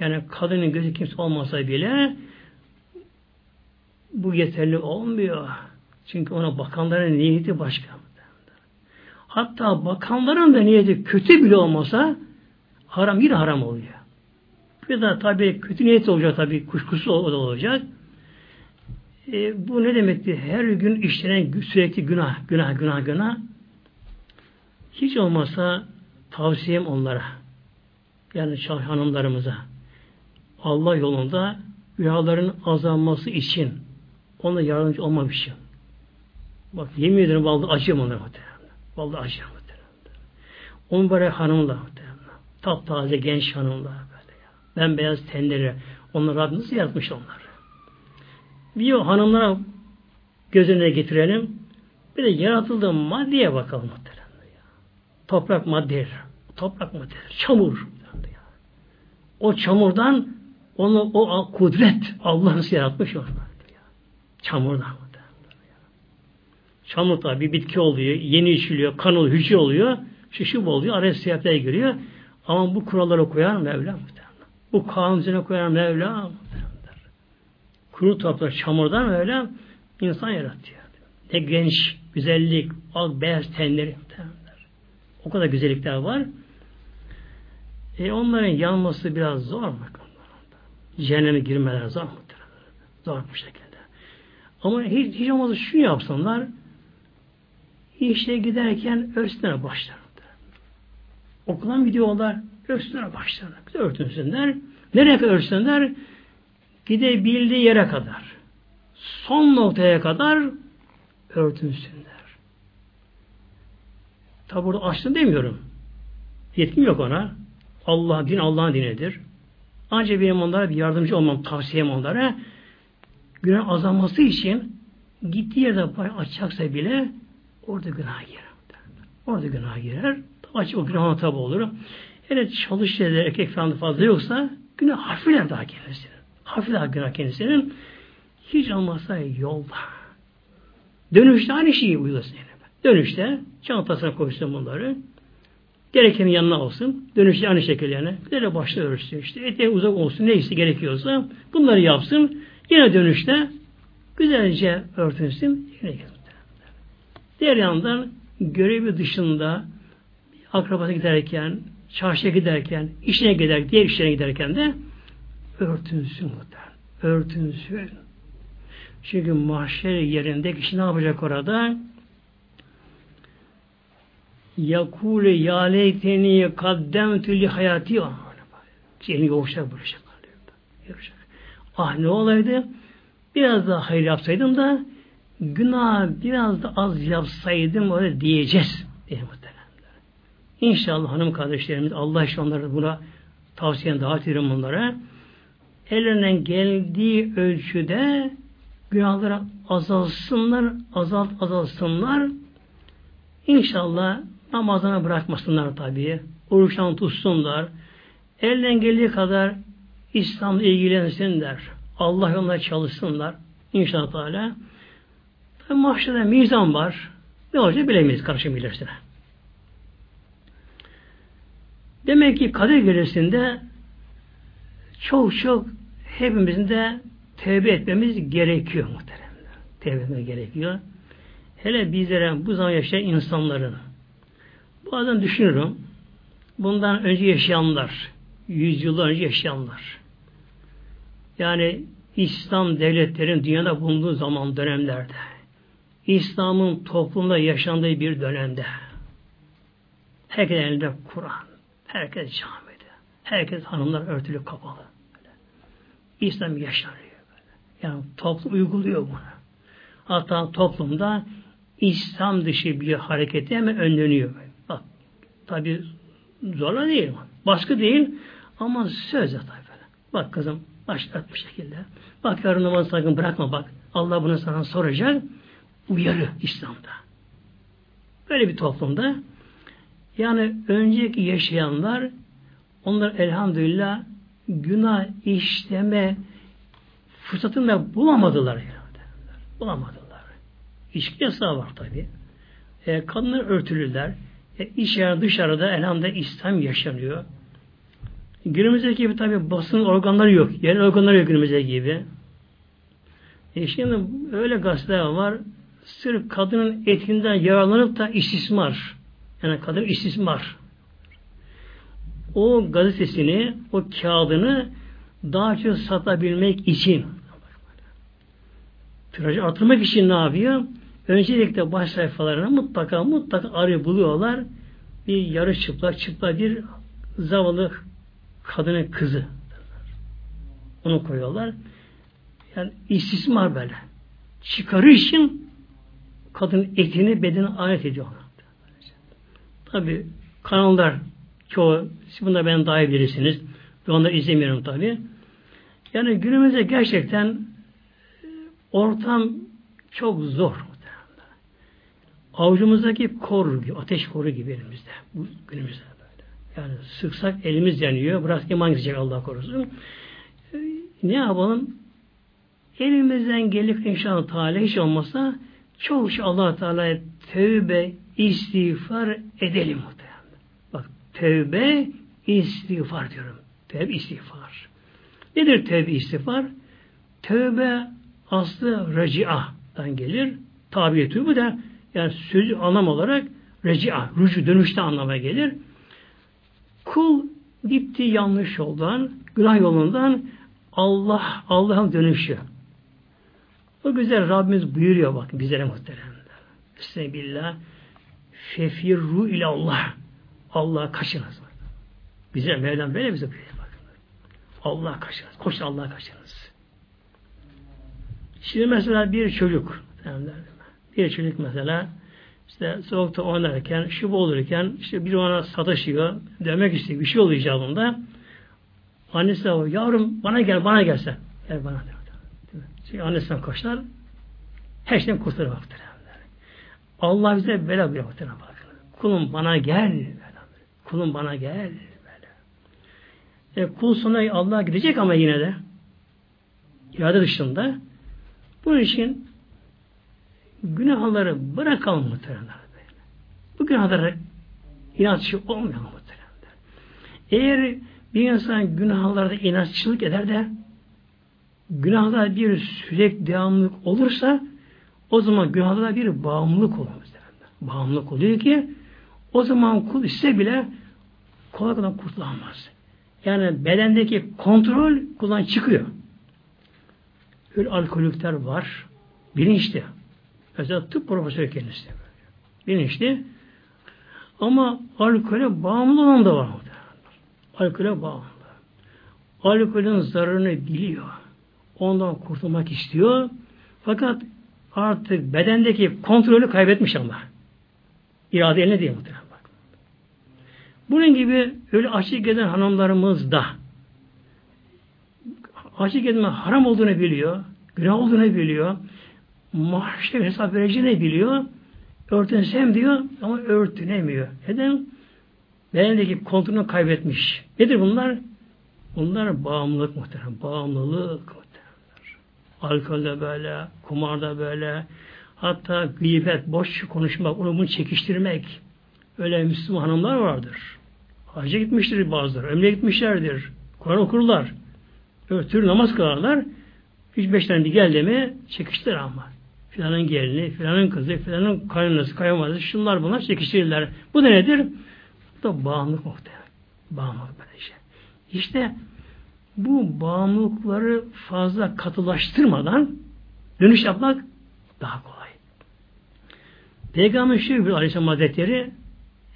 yani kadının gözü kimse olmasa bile bu yeterli olmuyor. Çünkü ona bakanların niyeti başka. Hatta bakanların da niyeti kötü bile olmasa haram yine haram oluyor. Bir de tabi kötü niyet olacak tabi kuşkusu olacak. E, bu ne demekti? Her gün işlenen sürekli günah, günah, günah, günah. Hiç olmazsa tavsiyem onlara, yani hanımlarımıza, Allah yolunda günahların azalması için ona yardımcı olmak için. Bak yemin ederim vallahi acıyorum onlara muhtemelen. Vallahi acıyorum muhtemelen. On böyle hanımlar muhtemelen. Taptaze genç hanımlar böyle ya. Ben beyaz tenleri. Onlar Rabbim nasıl yaratmış onları? Bir o hanımlara göz önüne getirelim. Bir de yaratıldığı maddeye bakalım muhtemelen. Toprak maddedir. Toprak maddedir. Çamur. O çamurdan onu o kudret Allah nasıl yaratmış onu. Çamurdan. Çamur tabi bitki oluyor, yeni içiliyor, kan oluyor, hücre oluyor, şişip oluyor, araya siyahlar giriyor. Ama bu kuralları koyar Mevla muhtemelen. Bu kanun üzerine koyar Mevla muhtemelen kuru toprak çamurdan öyle insan yaratıyor. Ne genç, güzellik, al beyaz tenleri. O kadar güzellikler var. E onların yanması biraz zor mu? Cehenneme girmeler zor mu? Zor bu şekilde. Ama hiç, hiç olmazsa şunu yapsınlar işe giderken örsünler başlar. Okula mı gidiyorlar? Örsünler başlarlar. Örtünsünler. Nereye kadar örsünler? gidebildiği yere kadar son noktaya kadar örtünsünler. Tabi burada açtım demiyorum. Yetkim yok ona. Allah din Allah'ın dinidir. Ancak benim onlara bir yardımcı olmam, tavsiyem onlara günah azalması için gittiği yerde açacaksa bile orada günah girer. Orada günah girer. Aç o günah tabi olur. Hele çalıştığı erkek falan fazla yoksa günah hafifler daha kendisine hafif günah kendisinin hiç olmazsa yolda. Dönüşte aynı şeyi uygulasın. Dönüşte çantasına koysun bunları. Gerekenin yanına olsun. Dönüşte aynı şekilde yani. Böyle başta örürsün işte. Eteği uzak olsun. Neyse gerekiyorsa bunları yapsın. Yine dönüşte güzelce örtünsün. Yine Diğer yandan görevi dışında akrabası giderken, çarşıya giderken, işine giderken, diğer işlerine giderken de örtünsün muhtemelen. Örtünsün. Çünkü mahşer yerinde kişi ne yapacak orada? Yakule ya leyteni kaddemtü li hayati yoğuşacak böyle şey. Ah ne olaydı? Biraz daha hayır yapsaydım da günah biraz da az yapsaydım öyle diyeceğiz. Diye İnşallah hanım kardeşlerimiz Allah için onları buna tavsiyen dağıtıyorum onlara ellerinden geldiği ölçüde günahları azalsınlar, azalt azalsınlar. İnşallah namazına bırakmasınlar tabi. Oruçtan tutsunlar. Elden geldiği kadar İslam'la ilgilensinler. Allah yolunda çalışsınlar. İnşallah Teala. Tabi mahşerde mizan var. Ne olacak bilemeyiz karışım ilerisine. Demek ki kader gecesinde çok çok hepimizin de tevbe etmemiz gerekiyor muhteremler. Tevbe etmemiz gerekiyor. Hele bizlere bu zaman yaşayan insanların bazen düşünürüm bundan önce yaşayanlar yüzyıllar önce yaşayanlar yani İslam devletlerin dünyada bulunduğu zaman dönemlerde İslam'ın toplumda yaşandığı bir dönemde herkes elinde Kur'an herkes camide herkes hanımlar örtülü kapalı böyle. İslam yaşanıyor böyle. yani toplum uyguluyor bunu hatta toplumda İslam dışı bir hareketi hemen önleniyor. Bak tabi zorla değil. Baskı değil ama sözle tabi. Bak kızım başlat bu şekilde. Bak yarın namaz sakın bırakma bak. Allah bunu sana soracak. Uyarı İslam'da. Böyle bir toplumda yani önceki yaşayanlar onlar elhamdülillah günah işleme fırsatını da bulamadılar. Yani. Bulamadılar. İçki yasağı var tabi. E, kadınlar örtülüler. E, dışarıda elhamdülillah İslam yaşanıyor. Günümüzdeki gibi tabi basın organları yok. Yerel organları yok günümüzdeki gibi. E şimdi öyle gazeteler var. Sırf kadının etkinden yararlanıp da istismar. Yani kadın istismar. O gazetesini, o kağıdını daha çok satabilmek için tirajı artırmak için ne yapıyor? Öncelikle baş sayfalarına mutlaka mutlaka arı buluyorlar. Bir yarı çıplak çıplak bir zavallı kadının kızı. Onu koyuyorlar. Yani istismar böyle. Çıkarış için kadın etini bedeni alet ediyorlar. Tabi kanallar çoğu siz bunda ben daha iyi bilirsiniz. Ve onları izlemiyorum tabi. Yani günümüzde gerçekten ortam çok zor. Avucumuzdaki kor gibi, ateş koru gibi elimizde. Bu günümüzde böyle. Yani sıksak elimiz yanıyor. Bırak iman gidecek Allah korusun. Ne yapalım? Elimizden gelip inşallah Teala hiç olmasa çok şey allah Teala'ya tövbe, istiğfar edelim muhtemelen. Bak tövbe, istiğfar diyorum. Tövbe, istiğfar. Nedir tövbe, istiğfar? Tövbe aslı recia'dan gelir. Tabiyetü bu da yani sözü anlam olarak recia, rucu dönüşte anlama gelir. Kul gitti yanlış yoldan, günah yolundan Allah, Allah'ın dönüşü. O güzel Rabbimiz buyuruyor bak bizlere muhteremler. Estağfirullah. Fefirru ile Allah. Allah kaçınız. Bize Mevlam böyle bize buyuruyor bakın. Allah kaçınız. Koşun Allah kaçınız. Şimdi mesela bir çocuk bir çocuk mesela işte soğukta oynarken, şubu olurken işte bir ona sataşıyor, demek istiyor, bir şey oluyor icabında. Annesi de yavrum bana gel, bana gelse. Gel bana. Çünkü annesinden koşar, her şeyden kurtarır muhtemelen. Allah bize böyle bir muhtemelen bakın. Kulum bana gel. Böyle. Kulum bana gel. Böyle. E, kul sonra Allah'a gidecek ama yine de irade dışında. Bunun için günahları bırakalım muhtemelen. Bu günahlara inatçı olmayalım muhtemelen. Eğer bir insan günahlarda inatçılık eder de günahda bir sürekli devamlılık olursa o zaman günahda bir bağımlılık olur. Bağımlılık oluyor ki o zaman kul ise bile kolay kolay kurtulamaz. Yani bedendeki kontrol kullan çıkıyor. Öyle alkolikler var. Bilinçli. Mesela tıp profesörü kendisi. Bilinçli. Ama alkole bağımlı olan da var. Alkole bağımlı. Alkolün zararını biliyor. Ondan kurtulmak istiyor. Fakat artık bedendeki kontrolü kaybetmiş ama. İrade eline değil muhtemelen. Bak. Bunun gibi öyle açık giden hanımlarımız da açık etme haram olduğunu biliyor, günah olduğunu biliyor, mahşer hesap vereceğini biliyor, örtünsem diyor ama örtünemiyor. Neden? Bedendeki kontrolünü kaybetmiş. Nedir bunlar? Bunlar bağımlılık muhtemelen. Bağımlılık muhtemelen. Alkolde böyle, kumarda böyle, Hatta gıybet, boş konuşmak, onu bunu çekiştirmek. Öyle Müslüman hanımlar vardır. Hacca gitmiştir bazıları. Ömre gitmişlerdir. Kur'an okurlar. Öyle namaz kılarlar. Üç beş tane geldi mi çekiştirir ama. Filanın gelini, filanın kızı, filanın kaynanası, kayınvalidesi, şunlar bunlar çekiştirirler. Bu da nedir? Bu da bağımlılık muhtemelen. Bağımlılık böyle şey. İşte bu bağımlılıkları fazla katılaştırmadan dönüş yapmak daha kolay. Peygamber şöyle bir Aleyhisselam Hazretleri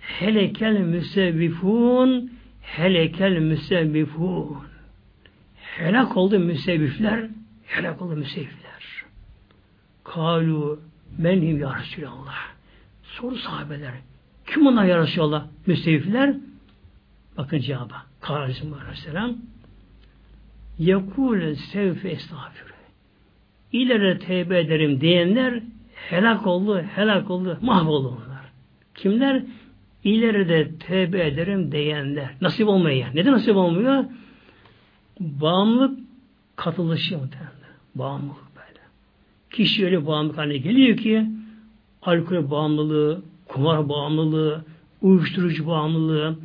helekel müsevvifun helekel müsevvifun helak oldu müsevvifler helak oldu müsevvifler kalu menhim ya Resulallah soru sahabeler kim onlar ya Resulallah müsevvifler bakın cevaba Kâle Aleyhisselam Yekûle sevfe estağfirü. İleri tevbe ederim diyenler helak oldu, helak oldu, mahvoldu onlar. Kimler? İleride tevbe ederim diyenler. Nasip olmuyor. Neden nasip olmuyor? Bağımlılık katılışıyor muhtemelen. Bağımlılık. Kişi öyle bağımlılık haline geliyor ki alkol bağımlılığı, kumar bağımlılığı, uyuşturucu bağımlılığı,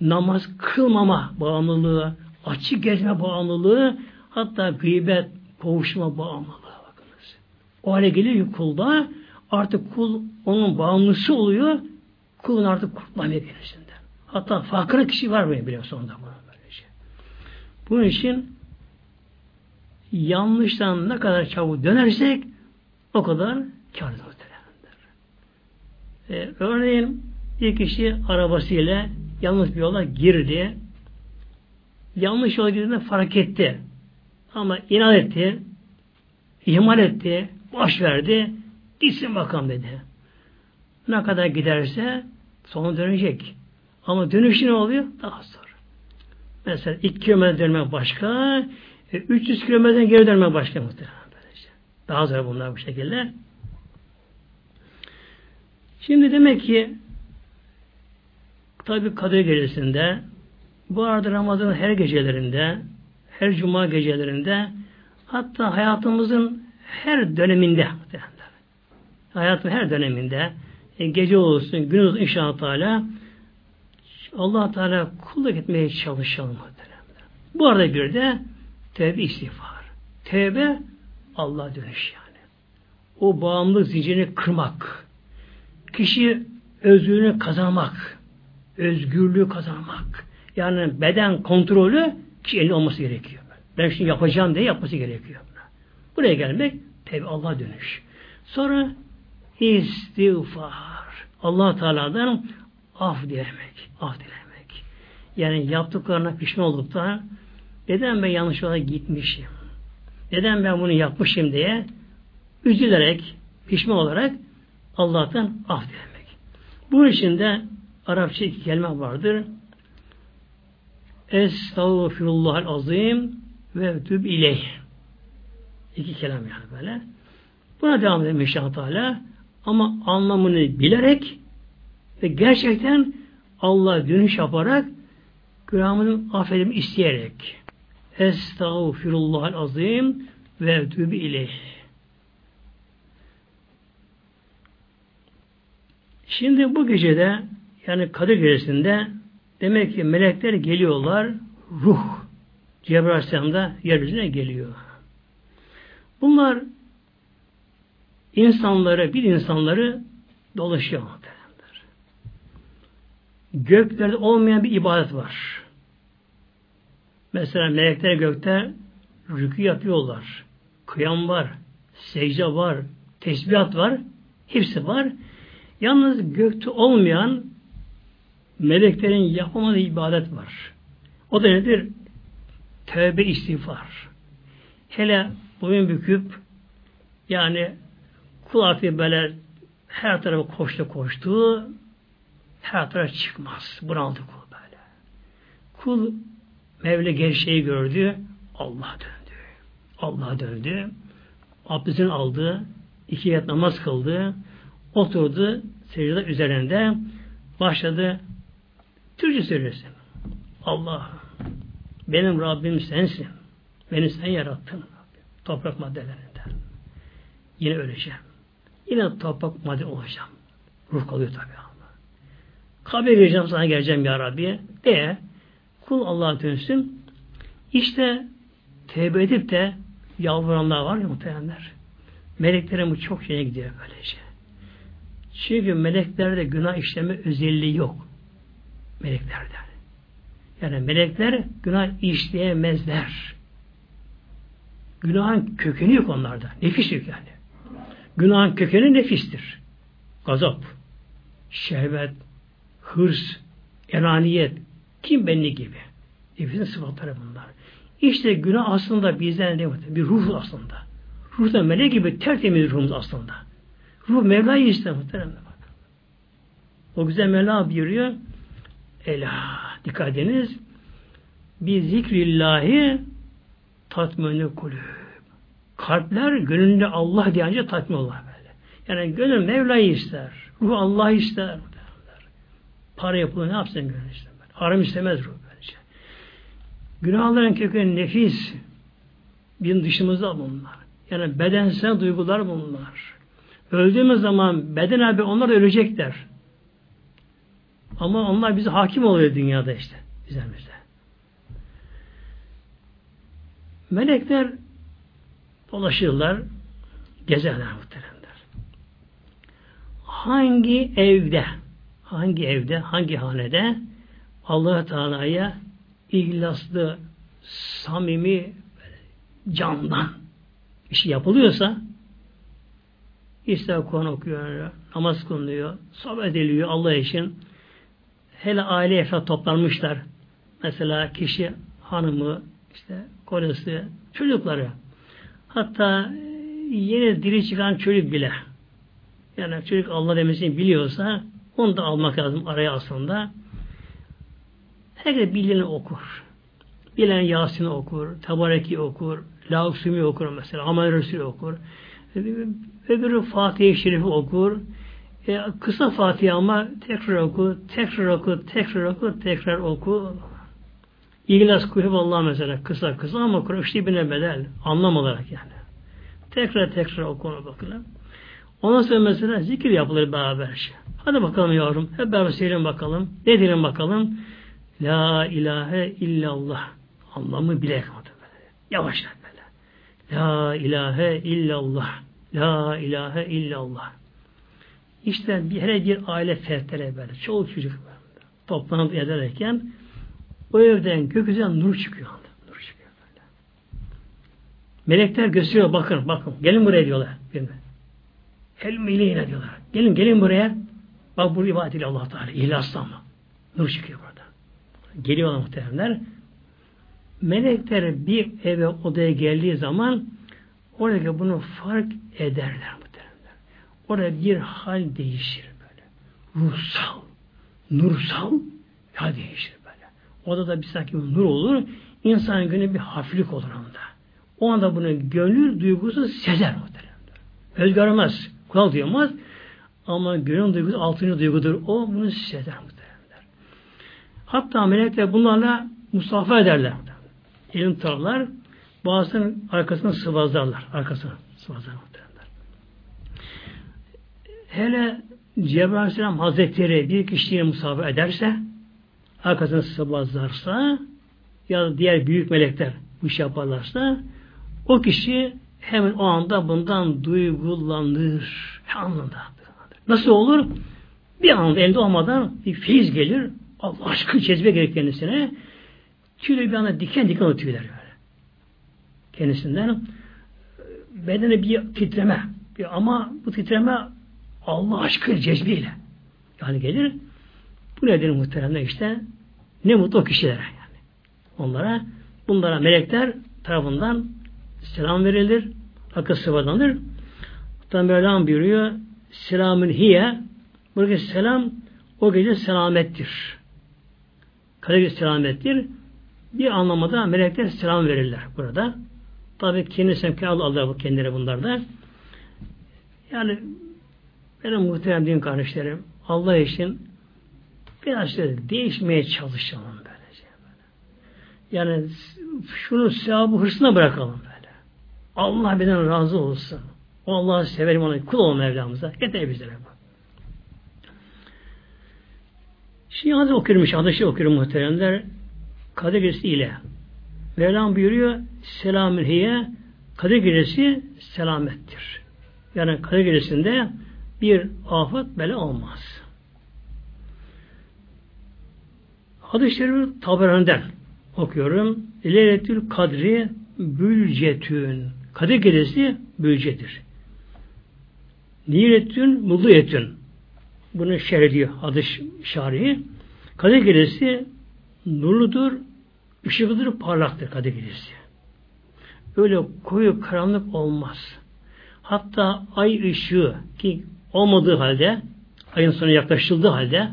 namaz kılmama bağımlılığı, açık gezme bağımlılığı, hatta gıybet, kovuşma bağımlılığı. Bakınız. O hale geliyor kulda artık kul onun bağımlısı oluyor. Kulun artık kurtlamaya birisinden. Hatta fakir kişi var mı biliyor sonunda buna böylece. Şey. Bunun için yanlıştan ne kadar çabuk dönersek o kadar kâr ee, örneğin bir kişi arabasıyla yanlış bir yola girdi yanlış yola girdiğinde fark etti. Ama inat etti, ihmal etti, boş verdi, gitsin bakalım dedi. Ne kadar giderse sonu dönecek. Ama dönüşü ne oluyor? Daha zor. Mesela 2 kilometre dönmek başka, 300 e, kilometreden geri dönmek başka muhtemelen. Daha zor bunlar bu şekilde. Şimdi demek ki tabi Kadir Gecesi'nde bu arada Ramazan'ın her gecelerinde, her cuma gecelerinde, hatta hayatımızın her döneminde, hayatın her döneminde, e, gece olsun, gün olsun inşallah Teala, allah Teala kulluk etmeye çalışalım. Bu arada bir de tevbe istiğfar. Tevbe Allah dönüş yani. O bağımlılık zincirini kırmak. Kişi özgürlüğünü kazanmak. Özgürlüğü kazanmak. Yani beden kontrolü kişi elinde olması gerekiyor. Ben şimdi yapacağım diye yapması gerekiyor. Buraya gelmek tabi Allah dönüş. Sonra istiğfar. allah Teala'dan af dilemek. Af dilemek. Yani yaptıklarına pişman olup da neden ben yanlış yola gitmişim? Neden ben bunu yapmışım diye üzülerek, pişman olarak Allah'tan af dilemek. Bunun için de Arapça iki kelime vardır. Estağfirullahal azim ve tüb ileyh. İki kelam yani böyle. Buna devam edelim inşallah Teala. Ama anlamını bilerek ve gerçekten Allah dönüş yaparak günahımın affedimi isteyerek Estağfirullahal azim ve tüb ileyh. Şimdi bu gecede yani Kadir Gecesi'nde Demek ki melekler geliyorlar, ruh Cebrail Aleyhisselam'da yeryüzüne geliyor. Bunlar insanları, bir insanları dolaşıyor. Göklerde olmayan bir ibadet var. Mesela melekler gökte rükü yapıyorlar. Kıyam var, secde var, tesbihat var, hepsi var. Yalnız gökte olmayan meleklerin yapamadığı ibadet var. O da nedir? Tövbe istiğfar. Hele boyun büküp yani kul artık böyle her tarafa koştu koştu her tarafa çıkmaz. Bunaldı kul böyle. Kul Mevla gerçeği gördü. Allah döndü. Allah döndü. Abdestini aldı. iki yat namaz kıldı. Oturdu secde üzerinde başladı Türkçe söylesin. Allah benim Rabbim sensin. Beni sen yarattın. Toprak maddelerinden. Yine öleceğim. Yine toprak madde olacağım. Ruh kalıyor tabi ama. Kabre gireceğim sana geleceğim ya Rabbi. De kul Allah'a dönsün. İşte tevbe edip de yalvaranlar var ya muhtemelenler. Meleklerin bu çok şeye gidiyor böylece. Çünkü meleklerde günah işleme özelliği yok. Meleklerde. Yani melekler günah işleyemezler. Günahın kökeni yok onlarda. Nefis yok yani. Günahın kökeni nefistir. Gazap, şehvet, hırs, enaniyet, kim benli gibi. Nefisin sıfatları bunlar. İşte günah aslında bizden ne Bir ruh aslında. Ruh da melek gibi tertemiz ruhumuz aslında. Ruh Mevla'yı ister muhtemelen. O güzel Mevla buyuruyor. Ela. Dikkat ediniz. Bir zikrillahi tatminü kulüp. Kalpler gönlünde Allah deyince tatmin olur böyle. Yani gönül Mevla'yı ister. Ruh Allah ister. Para yapılır ne yapsın gönül istemez. Haram istemez ruh böylece. Günahların kökeni nefis. Bizim dışımızda bunlar. Yani bedensel duygular bunlar. Öldüğümüz zaman beden abi onlar ölecekler. Ama onlar bize hakim oluyor dünyada işte. Üzerimizde. Melekler dolaşırlar, gezerler muhteremler. Hangi evde, hangi evde, hangi hanede allah Teala'ya ihlaslı, samimi, candan işi yapılıyorsa ister Kur'an okuyor, namaz kılınıyor, sohbet ediliyor Allah için hele aile efrat toplanmışlar. Mesela kişi hanımı, işte kocası, çocukları. Hatta yeni diri çıkan çocuk bile. Yani çocuk Allah demesini biliyorsa onu da almak lazım araya aslında. Herkes bildiğini okur. Bilen Yasin'i okur, Tabareki okur, Lausumi okur mesela, Amal Resul okur. Öbürü Fatih-i Şerif'i okur. E, kısa Fatiha ama tekrar oku, tekrar oku, tekrar oku, tekrar oku. İhlas Kulüp Allah mesela kısa kısa ama Kur'an işte ibine bedel. Anlam olarak yani. Tekrar tekrar oku ona bakalım. Ondan sonra mesela zikir yapılır beraber. Hadi bakalım yavrum. Hep beraber söyleyin bakalım. Ne diyelim bakalım? La ilahe illallah. Anlamı bile böyle. Yavaş böyle. La ilahe illallah. La ilahe illallah. İşte bir, hele bir aile fertleri böyle, çoğu çocuk böyle, toplanıp ederken o evden gökyüzünden nur çıkıyor. Nur çıkıyor böyle. Melekler gösteriyor bakın bakın gelin buraya diyorlar. Gelin. Helm ileyine diyorlar. Gelin gelin buraya. Bak bu ibadet Allah Teala. İhlasla ama. Nur çıkıyor burada. Geliyorlar muhteremler. Melekler bir eve odaya geldiği zaman oradaki bunu fark ederler. Orada bir hal değişir böyle. Ruhsal, nursal hal değişir böyle. Orada da bir sanki nur olur. İnsanın gönlü bir hafiflik olur onda. O anda bunu gönül duygusu sezer muhtemelen. Göz görmez, kulak duyamaz. Ama gönül duygusu altıncı duygudur. O bunu sezer. Hatta melekler bunlarla musafa ederler. Elini tutarlar. Bazılarının arkasını sıvazlarlar. Arkasını sıvazlarlar hele Cebrail Aleyhisselam Hazretleri bir kişiyle musafir ederse arkasını sıvazlarsa ya da diğer büyük melekler bu iş yaparlarsa o kişi hemen o anda bundan duygulanır. Anında. Nasıl olur? Bir anda elde olmadan bir feyiz gelir. Allah aşkı cezbe gerek kendisine. Tüyleri bir anda diken diken o tüyler böyle. Kendisinden bedene bir titreme. Ama bu titreme Allah aşkı cezbiyle. Yani gelir. Bu nedir muhteremler işte? Ne mutlu o kişilere yani. Onlara bunlara melekler tarafından selam verilir. Akıl sıvadanır. Hatta Mevlam buyuruyor selamın hiye buradaki selam o gece selamettir. Kadir selamettir. Bir anlamada melekler selam verirler burada. Tabi kendisi ki Allah Allah bu kendileri bunlarda. Yani benim muhterem din kardeşlerim Allah için biraz şöyle değişmeye çalışalım böylece. Böyle. Yani şunu sevabı hırsına bırakalım böyle. Allah birden razı olsun. O Allah'ı severim ona kul olma Mevlamıza. Yeter bizlere bu. Şimdi adı okuyorum, adı okuyorum muhteremler. Kadir Gecesi ile. Mevlam buyuruyor, selamün hiye, Kadir Gecesi selamettir. Yani Kadir Gecesi'nde bir afet bela olmaz. Hadis-i Şerif Taberani'den okuyorum. Leyletül Kadri Bülcetün. Kadir Gecesi bülcedir. Niretün Mulluyetün. Bunu şerh ediyor adı şarihi. Kadir Gecesi nurludur, ışıklıdır, parlaktır Kadir Gecesi. Öyle koyu karanlık olmaz. Hatta ay ışığı ki olmadığı halde ayın sonu yaklaşıldığı halde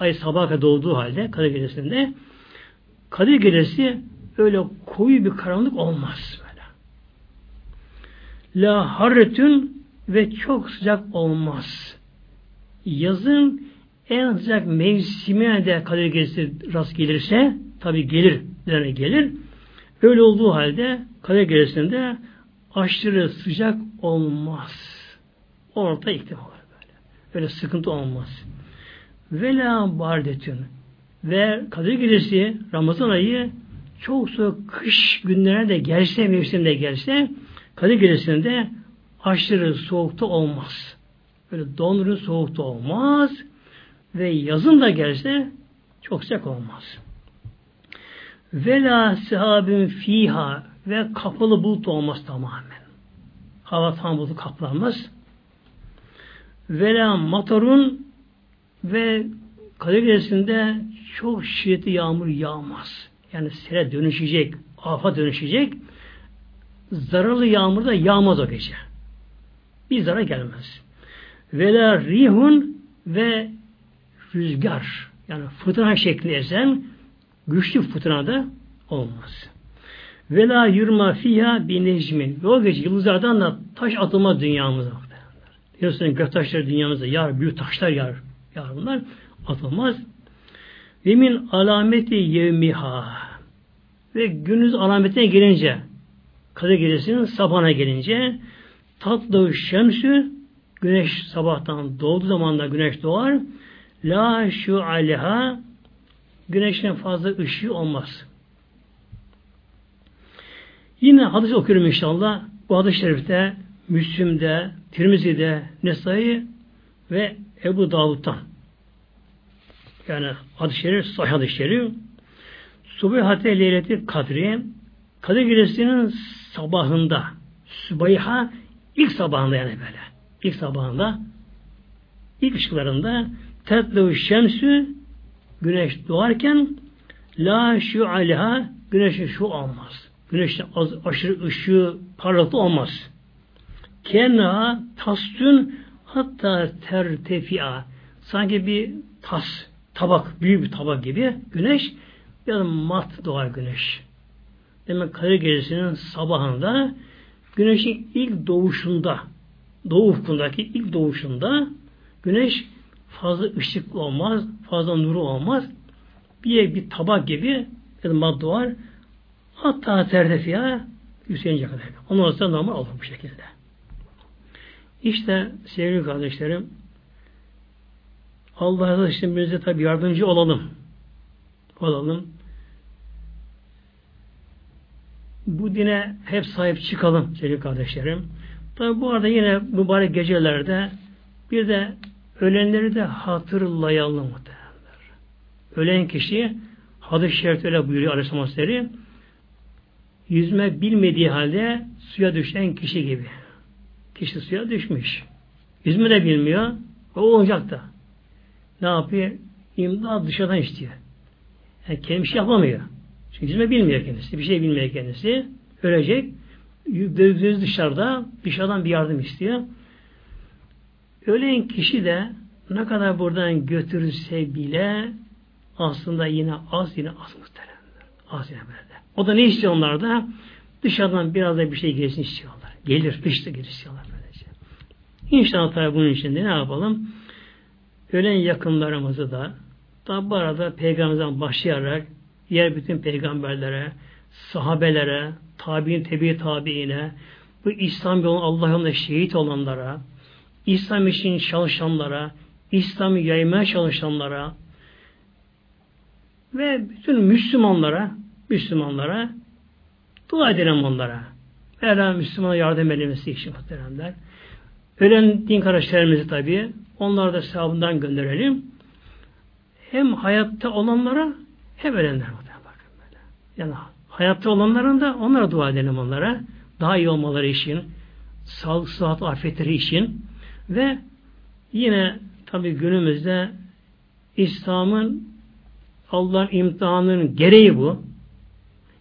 ay sabaha doğduğu halde Kadir Gecesi'nde Kadir Gecesi öyle koyu bir karanlık olmaz böyle. La harretün ve çok sıcak olmaz. Yazın en sıcak mevsimine de Kadir Gecesi rast gelirse tabi gelir dene gelir. Öyle olduğu halde Kadir Gecesi'nde aşırı sıcak olmaz. Orta ihtimal böyle. Öyle sıkıntı olmaz. Vela bardetün ve Kadir Gecesi Ramazan ayı çok soğuk kış günlerine de gelse, mevsimde gelse Kadir Gecesi'nde aşırı soğukta olmaz. Böyle dondurucu soğukta olmaz ve yazın da gelse çok sıcak olmaz. Vela sahabün fiha ve kapalı bulut olmaz tamamen. Hava tam bulutu kaplanmaz. Vela motorun ve Kadir çok şiddetli yağmur yağmaz. Yani sere dönüşecek, afa dönüşecek. Zararlı yağmur da yağmaz o gece. Bir zarar gelmez. Vela rihun ve rüzgar yani fırtına şekli esen güçlü fırtına da olmaz. Vela yurma fiha bi necmin. Ve o gece yıldızlardan da taş atılma dünyamıza. Biliyorsunuz göktaşları dünyamıza yar, büyük taşlar yar. Yar bunlar atılmaz. Ve min alameti yevmiha. Ve günüz alametine gelince Kadir gecesinin sabahına gelince tatlı şemsü güneş sabahtan doğduğu zaman da güneş doğar. La şu aleha güneşin fazla ışığı olmaz. Yine hadis okuyorum inşallah. Bu hadis-i şerifte Müslüm'de, Tirmizi'de, Nesai ve Ebu Davud'dan. Yani hadis-i şerif, sahih hadis-i şerif. Subihate leyleti kadri Kadir Gecesi'nin sabahında Sübayha ilk sabahında yani böyle. İlk sabahında ilk ışıklarında tetlu şemsü güneş doğarken la şu alha güneşin şu olmaz. Güneşin az, aşırı ışığı parlaklığı olmaz. Kenna tastün hatta tertefia sanki bir tas, tabak, büyük bir tabak gibi güneş ya mat doğar güneş. Demek Kadir Gecesi'nin sabahında güneşin ilk doğuşunda doğu ufkundaki ilk doğuşunda güneş fazla ışık olmaz, fazla nuru olmaz. Bir bir tabak gibi ya madde var. Hatta terdefiya Hüseyince kadar. Ondan sonra normal olur bu şekilde. İşte sevgili kardeşlerim Allah razı olsun bize tabi yardımcı olalım. Olalım. Bu dine hep sahip çıkalım sevgili kardeşlerim. Tabi bu arada yine mübarek gecelerde bir de ölenleri de hatırlayalım muhtemelenler. Ölen kişi hadis-i şerifte öyle buyuruyor Aleyhisselam yüzme bilmediği halde suya düşen kişi gibi. Kişi suya düşmüş. Yüzme de bilmiyor. O olacak da. Ne yapıyor? İmdat dışarıdan istiyor. Yani kendi bir şey yapamıyor. Çünkü yüzme bilmiyor kendisi. Bir şey bilmiyor kendisi. Ölecek. Göz dışarıda. Dışarıdan bir yardım istiyor. Ölen kişi de ne kadar buradan götürürse bile aslında yine az yine az muhteremler. Az yine böyle. O da ne istiyor onlar da? Dışarıdan biraz da bir şey gelsin istiyorlar. Gelir, dışta gelir istiyorlar böylece. İnşallah tabi bunun için de ne yapalım? Ölen yakınlarımızı da tabi bu arada peygamberimizden başlayarak diğer bütün peygamberlere, sahabelere, tabi'in tebi tabi'ine, bu İslam yolunda Allah yolunda şehit olanlara, İslam için çalışanlara, İslam'ı yaymaya çalışanlara ve bütün Müslümanlara, Müslümanlara dua edelim onlara. Mevla Müslümana yardım edilmesi için muhteremler. Ölen din kardeşlerimizi tabi onları da sevabından gönderelim. Hem hayatta olanlara hem ölenler bakın böyle. Yani hayatta olanların da onlara dua edelim onlara. Daha iyi olmaları için, sağlık, sıhhat, afiyetleri için ve yine tabi günümüzde İslam'ın Allah'ın imtihanının gereği bu.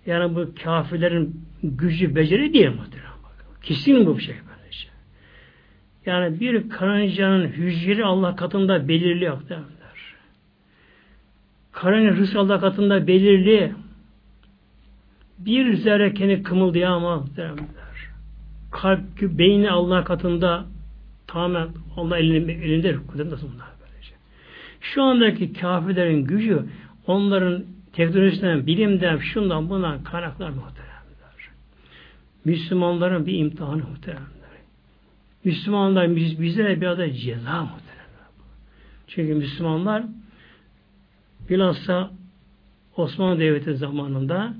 Yani bu kafirlerin gücü, beceri değil muhtemelen. Kesin bu bir şey böylece. Yani bir karıncanın hücresi Allah katında belirli yok derler. Karıncanın rızkı Allah katında belirli. Bir zerre kendi kımıldayamaz derler. Kalp, beyni Allah katında tamamen Allah elinde, elinde kudret nasıl bunlar böylece. Şu andaki kafirlerin gücü onların teknolojisinden, bilimden, şundan bundan kaynaklar muhteremler. Müslümanların bir imtihanı muhteremler. Müslümanlar biz, bize bir da ceza muhteremler. Çünkü Müslümanlar bilhassa Osmanlı Devleti zamanında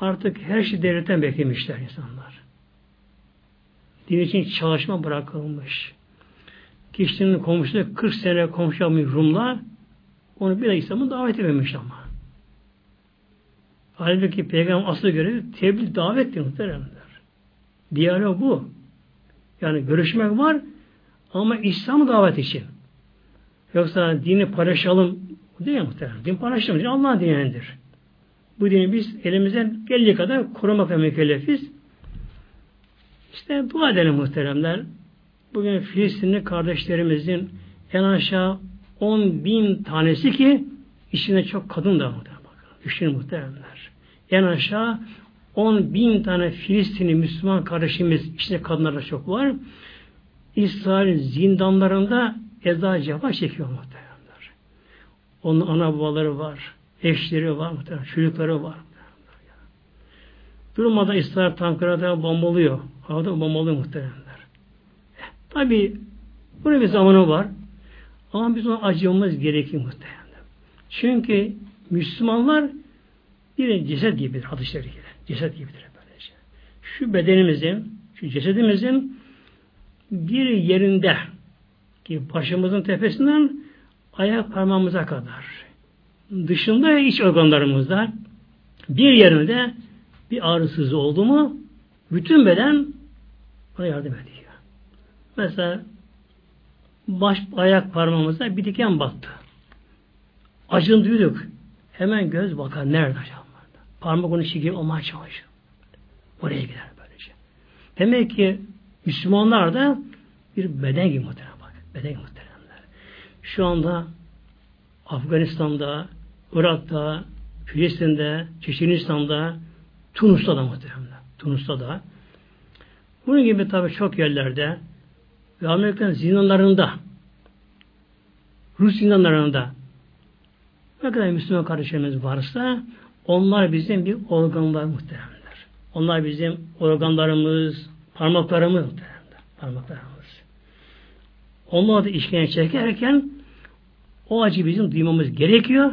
artık her şey devletten beklemişler insanlar. Din için çalışma bırakılmış. Kişinin komşusu 40 sene komşu Rumlar onu bir de İslam'ı davet edememiş ama. Halbuki peygamber asıl görevi tebliğ davettir muhteremler. Diyalog bu. Yani görüşmek var ama İslam davet için. Yoksa dini paylaşalım değil muhterem. Din paylaşalım. Allah'ın dinidir. Bu dini biz elimizden geldiği kadar korumakla mükellefiz. İşte dua edelim muhteremler. Bugün Filistinli kardeşlerimizin en aşağı 10 bin tanesi ki içinde çok kadın da muhterem. Düşünün muhteremler. En aşağı 10 bin tane Filistinli Müslüman kardeşimiz içinde kadınlar da çok var. İsrail zindanlarında eza cefa çekiyor muhteremler. Onun ana babaları var. Eşleri var. Çocukları var. Durmadan İsrail tanklarda bombalıyor. Havada bombalıyor muhteremler. Tabi bunun bir zamanı var. Ama biz ona acımamız gerekir muhtemelen. Çünkü Müslümanlar bir ceset gibidir hadis gibi. Ceset gibidir böylece. Şu bedenimizin, şu cesedimizin bir yerinde ki başımızın tepesinden ayak parmağımıza kadar dışında iç organlarımızda bir yerinde bir ağrısız oldu mu bütün beden ona yardım ediyor. Mesela baş ayak parmağımıza bir diken battı. Acın duyduk. Hemen göz bakar. Nerede acaba? Parmak onu şekil olmaya çalışır. Oraya gider böylece. Demek ki Müslümanlar da bir beden gibi muhtemelen bak. Beden gibi muhtemelenler. Şu anda Afganistan'da, Irak'ta, Filistin'de, Çeçenistan'da, Tunus'ta da muhtemelen. Tunus'ta da. Bunun gibi tabi çok yerlerde ve Amerika'nın zindanlarında Rus zindanlarında ne kadar Müslüman kardeşlerimiz varsa onlar bizim bir organlar muhteremler. Onlar bizim organlarımız, parmaklarımız muhteremler. Parmaklarımız. Onlar da işkence çekerken o acı bizim duymamız gerekiyor.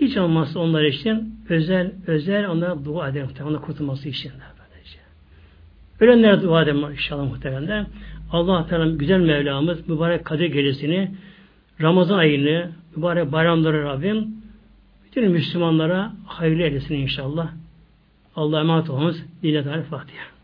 Hiç olmazsa onlar için özel özel onlara dua edelim. Onlara kurtulması için. Böylece. Ölenlere dua edelim inşallah muhtemelen. Allah Teala güzel Mevlamız mübarek Kadir gecesini Ramazan ayını mübarek bayramları Rabbim bütün Müslümanlara hayırlı eylesin inşallah. Allah'a emanet olunuz. Dile Fatiha.